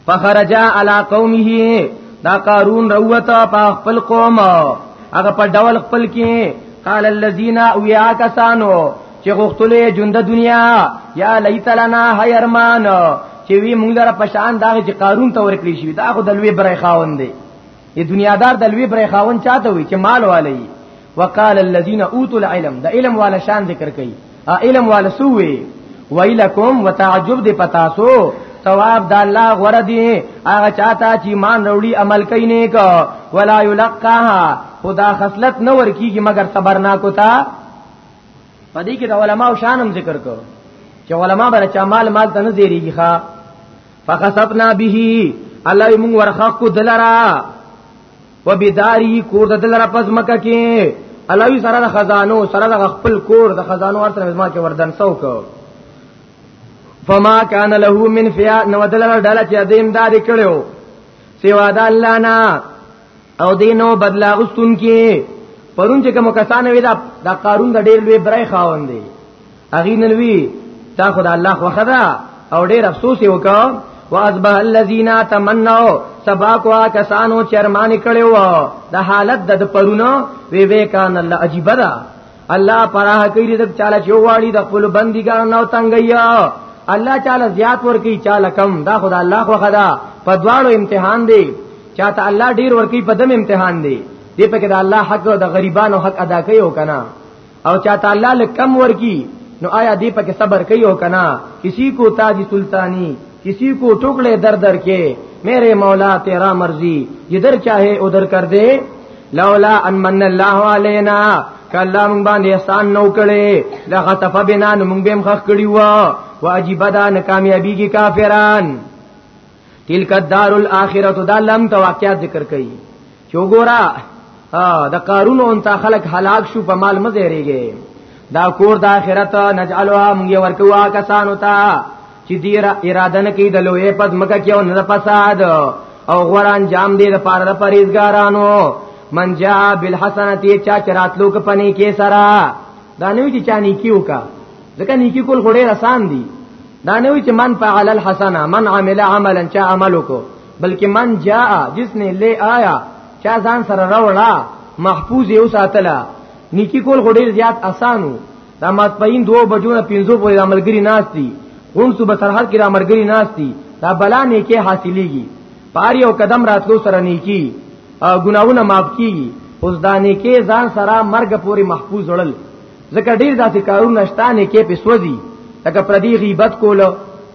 فخرج علی قومه دا قارون روتا په خپل قوم هغه په ډول خپل کې قال الذين ويا کسانو چې غختلې ژوند دنیا یا لیت لنا حیرمان چې وی مونږ لپاره پشان دا چې قارون ته ورکړي شي دا خو د لوی برای خاوند دی ای دنیادار د لوی برې خاون چاته وي چې مال والی وقال الذين اوتوا العلم د علم والا شان ذکر کوي علم والا سوې ویلکم وتعجب دی پتاسو ثواب د الله غره دی هغه چاته چې ایمان وروړي عمل کوي نه کو ولا یلقاها خدا خصلت نه ورکیږي مگر صبر نه کوتا پدې کې د علماو شانم ذکر کو چې علما بر چا مال مال ته نه دیریږي ښا فخسفنا به الله موږ ورخه کو دلرا وبداری کور د دلرا پس مکه کې الله سره د خزانو سره د خپل کور د خزانو ارته مزما کې وردن سو کو فما کان له من فیا نو دلرا ډاله چې دیم دار کړو سیوا د الله نه او دینو بدلا غستون کې پرون چې کوم کسان وی دا د قارون د ډېر لوی برای خاوند دی اغي نلوي تا خدای الله خوخدا او ډېر افسوس وکاو وازبه الذين تمنوا سباق وا کسانو چرمان کړو د حالت د پرونو وی وی کان الله عجیب ده الله پراه کوي د چاله چوغاړي د خپل بندګان نو تنگیا الله تعالی زیات ورکی چاله کم دا خدا الله خو خدا په دواړو امتحان دی چاته الله ډیر ورکی په دم امتحان دی دې په کې د الله حق او د غریبانو حق ادا کوي او کنه او چاته الله له کم ورکی نو آیا دې په کې صبر کوي او کنه کسی کو تاج سلطانی کسی کو ټوکړه در در کې میرے مولا تیرا مرضی جدھر چاہے ادھر کر دے لولا ان من الله علينا کله مونږ باندې احسان نو کړي لا خطف بنا نو مونږ به مخ کړي وا واجب دا ناکامیابی کی کافران تلک الدار الاخره دا لم تواقعات ذکر کړي چوغورا د قارون اون تا خلق هلاک شو په مال مزه ریږي دا کور د اخرت نجعلها مونږ ورکوا کسانو ته چې دی را اراده نه کوي د لوی پد مکه کې او نه فساد او غوران جام دی د پاره د پریزګارانو من جاء بالحسنه چا چراتلو ک پنی کې سرا دا نه وی چې چانی کیو کا ځکه نیکی کول غړې رسان دي دا نه وی چې من فعل الحسنه من عمل عملا چا عملو کو بلکې من جاء جس نے لے آیا چا ځان سره راوړا محفوظ یو ساتلا نیکی کول غړې زیات اسانو دا مات پاین دوه بجو نه پنځو پورې د عملګری ناس دي اون صبح سرحد کې د عملګری ناس دي دا بلا نه کې حاصلېږي پار یو قدم راتلو سره نه کی ګناونه معاف کیږي اوس دا نه کې ځان سره مرګ پورې محفوظ وړل ځکه ډیر داسې کارونه شته نه کې په سوځي لکه پردي غیبت کولو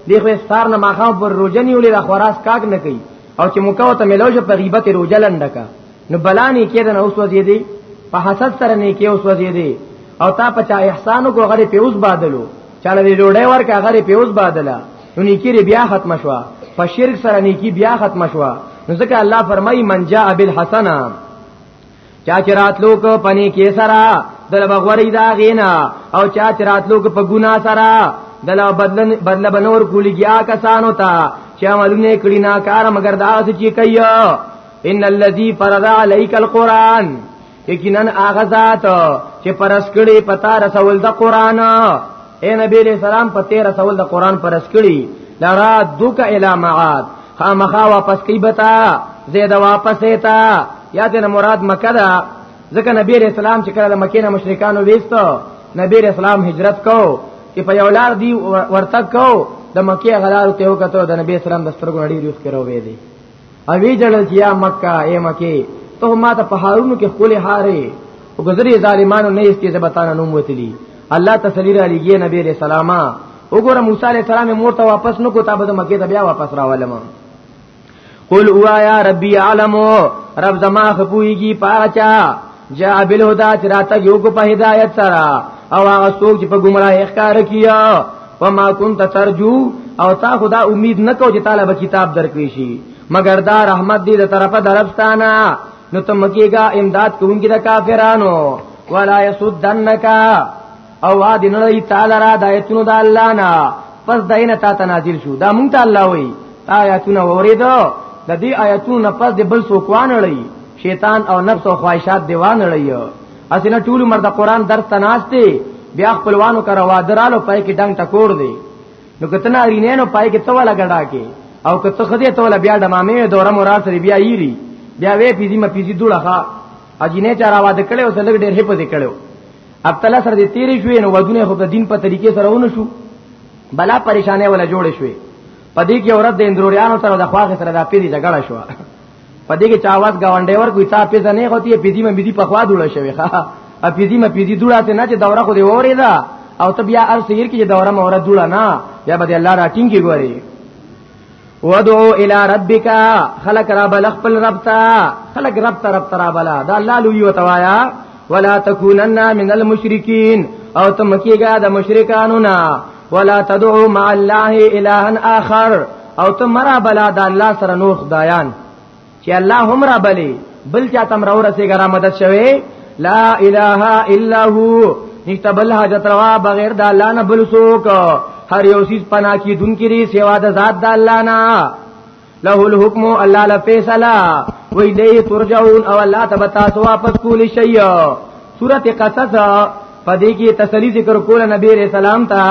دغه ستار نه ماخه پر روزنی ولې د خوراس کاګ نه کوي او چې مکو ته ملوجه په غیبت روزه لنډه کا نو بلانی کې دا اوس وځي دي په حسد سره نه کې اوس وځي دي او تا په چا احسان کو غری په اوس بادلو چاله دی ډوډۍ ورکه غری په اوس بادلا نو نیکی بیا ختم شوا په شرک سره نیکی بیا ختم شوا نو ځکه الله فرمایي من جاء بالحسنه چا چې راتلو کو پني کې سره دل بغوري دا غینا او چا چې راتلو کو په ګنا سره دل بدلن بدل بنور کولی گیا کسانو ته چې عملونه کړی نه کار مگر دا چې کوي ان الذي فرض عليك القران یقینا هغه ذات چې پرس کړي پتا رسول د قران اے نبی علیہ السلام پته رسول د قران پرس کړي لرا دوک الی معاد خامخا واپس کی بتا زید واپس ایتا یا دې مراد مکه دا ځکه نبی علیہ السلام چې کله مکه نه مشرکانو وېستو نبی علیہ السلام هجرت کو چې په یو لار دی ورتک کو د مکه غلار ته وکړو د نبی اسلام د سترګو اړې ریوس کړو وې دي اوی جړل چې یا مکه اے مکه ته ما ته په هارونو کې خپل هارې او ګذری ظالمانو نه استې زبتان نوم وتلی الله تسلی را لګي نبی علیہ السلام وګوره موسی علیہ السلام مور ته واپس نو کو تا به مکه ته بیا واپس راولم قل اوا یا ربی عالم رب زما خپویږي پاچا جا بالهدى چراته یو کو په هدایت سره او هغه څوک چې په گمراهی ښکار کیه وما كنت ترجو او تا خدا امید نکو چې تعالی به کتاب درکوي شي مگر دا رحمت دی د طرفه دربستانه نو ته مکیګا امداد کوونکی د کافرانو ولا يسدنک او واد نه ای تعالی را د ایتونو د الله نه پس دینه تا تنازل شو دا مونږ ته الله وای تا آیاتونه اوریدو د دې آیاتونو پس د بل سو کوان لړی شیطان او نفس او خواهشات دیوان لړی اسنه ټول مرد قران درس تناسته بیا خپلوانو کرا وادرالو پای کې ډنګ ټکور دی نو کتنا ارینه نو پای کې تولا غډا کې او کته خدای تولا بیا د مامې دوره مراد سره بیا یری بیا وې پیزي م پیزي دوړه ها اجینه چا راواد کړي او سلګ ډېر هپه دې کړو اب تعالی سره دې تیرې شوې نو ودونه خو د دین په طریقې سره ونه شو بلا پریشانه ولا جوړ شوې پدې کې عورت د اندروریانو سره د خواخ سره د پیری جګړه شو په دې کې چا واس گاونډي ور کوي تا پیسې نه غوتی پیسې مې بيدی په خوا دوړه شوی ښا ا پیسې مې پیسې دوړه ته نه چې دوره خو دې وره ده او ته بیا ار سیر کې دوره مور دوړه نه بیا به الله راټینګ کې ګوري ودعو الى ربک خلق را بل خپل رب تا خلق رب تا رب ترا بلا دا الله لوی وتوایا ولا تکونن من المشرکین او تم کیګه د مشرکانو نه ولا تدعو مع الله الها اخر او ته مرا بلا د الله سره نور خدایان چې الله هم را بلی بل چا تم را ورسېګه را مدد شوي لا اله الا هو نشته بل حاجت روا بغیر د الله نه بل څوک هر یو سیس پنا کی دن کری سیوا د ذات د الله نه له الحكم الله له فیصله و الیه ترجعون او الله تبارک تاسو واپس کول شي سوره قصص پدې کې تسلی ذکر کول نبی رسول سلام ته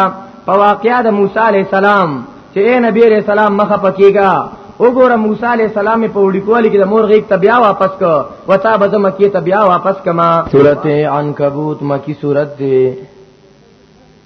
په واقعیا د موسی علی السلام چې اے نبی رسول سلام مخه پکېګا وګوره موسی علی السلام په وړي کولی کې د مور غیږ ته بیا واپس کو وتا به زما کې ته بیا واپس کما سورته عنکبوت مکی سورته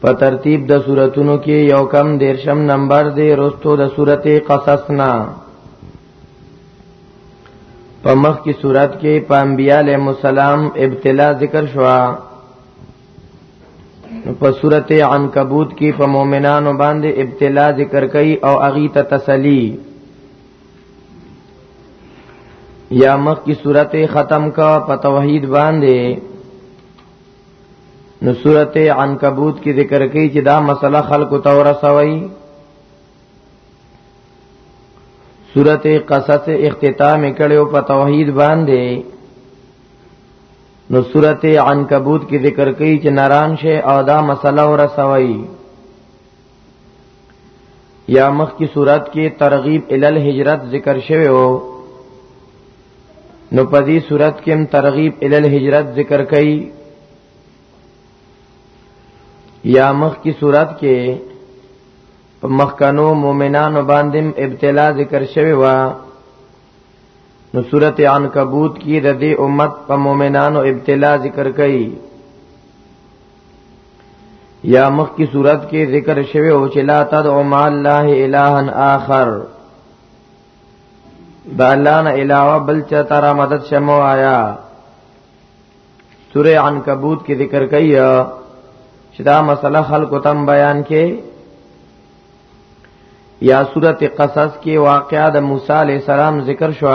په ترتیب د سوراتونو کې یو کم دیرشم نمبر دی رستو د سورته قصص نه په مخ کی صورت کې په انبیاء علیهم السلام ابتلا ذکر شوا په صورت عنکبوت کې په مؤمنانو باندې ابتلا ذکر کړي او اغي ته تسلی یا مخ کی صورت ختم کا په توحید باندې نو سورته عنکبوت کې ذکر کوي چې دا مسله خلکو ته ورسوي سورته قصص اختتام کړو په توحید باندې نو سورته عنکبوت کې ذکر کوي چې ناران شه او دا مسله ورسوي یا مخ کی صورت کې ترغیب ال الهجرت ذکر شوی او نو په دې صورت کې هم ترغیب ال الهجرت ذکر کړي یا مخ کی صورت کې په مخکانو مؤمنانو باندې ابتلا ذکر شوی و نو صورت عنکبوت کې د دې امت په مؤمنانو ابتلا ذکر کړي یا مخ کی صورت کې ذکر شوی او چې لا تدعو مع الله الها اخر دا الله نه علاوه بل چا ترا مدد شمو آیا سوره عنکبوت کې ذکر کړي چې دا مسله خلق تم بیان کې یا سوره قصص کې واقعا د موسی علی السلام ذکر شو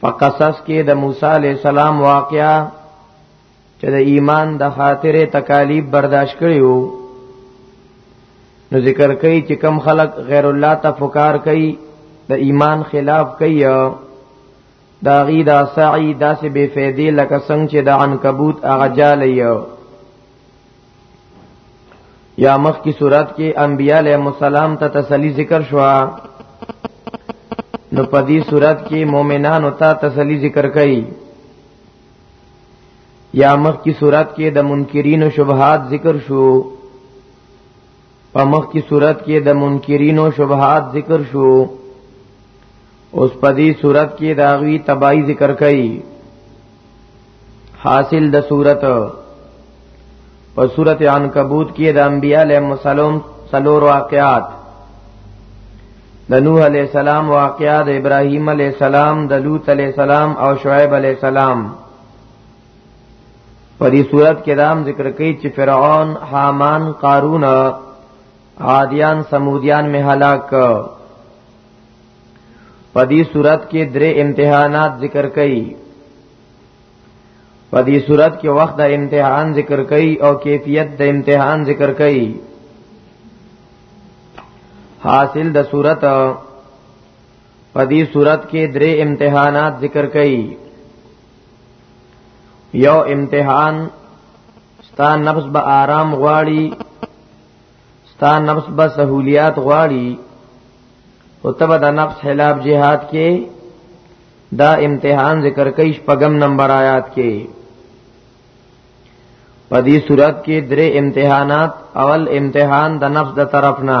په قصص کې د موسی علی السلام واقعا چې د ایمان د خاطر تکالیف برداشت کړیو نو ذکر کوي چې کم خلق غیر الله ته فکار کوي د ایمان خلاف کوي دا غي دا سعی داسې بے فیدې لکه څنګه چې د عنکبوت هغه جال یو یا مخ کی صورت کې انبیاء علیہ السلام ته تسلی ذکر شوا نو پدی صورت کې مؤمنانو ته تسلی ذکر کړي یا مخ کی صورت کې د منکرین او شبهات ذکر شو په مخ کی صورت کې د منکرین او شبهات ذکر شو اوس په دې صورت کې د غوی تبای ذکر کړي حاصل د صورت په سورته عنکبوت کې د انبیاء علیهم السلام څلور واقعات د نوح علیہ السلام واقعا د ابراهیم علیہ السلام د لوط علیہ السلام او شعیب علیہ السلام په دې صورت کې دام ذکر کوي چې فرعون حامان قارون عادیان سمودیان می هلاک په دې صورت کې درې امتحانات ذکر کړي په دې صورت کې وخت د امتحان ذکر کړي او کیفیت د امتحان ذکر کړي حاصل د صورت په دې صورت کې درې امتحانات ذکر کړي یو امتحان ستا نفس به آرام غواړي ستا نفس به سہولیات غواړي او تبه د نفس خلاف جهاد کې دا امتحان ذکر کوي شپږم نمبر آیات کې په دې صورت کې درې امتحانات اول امتحان د نفس د طرف نه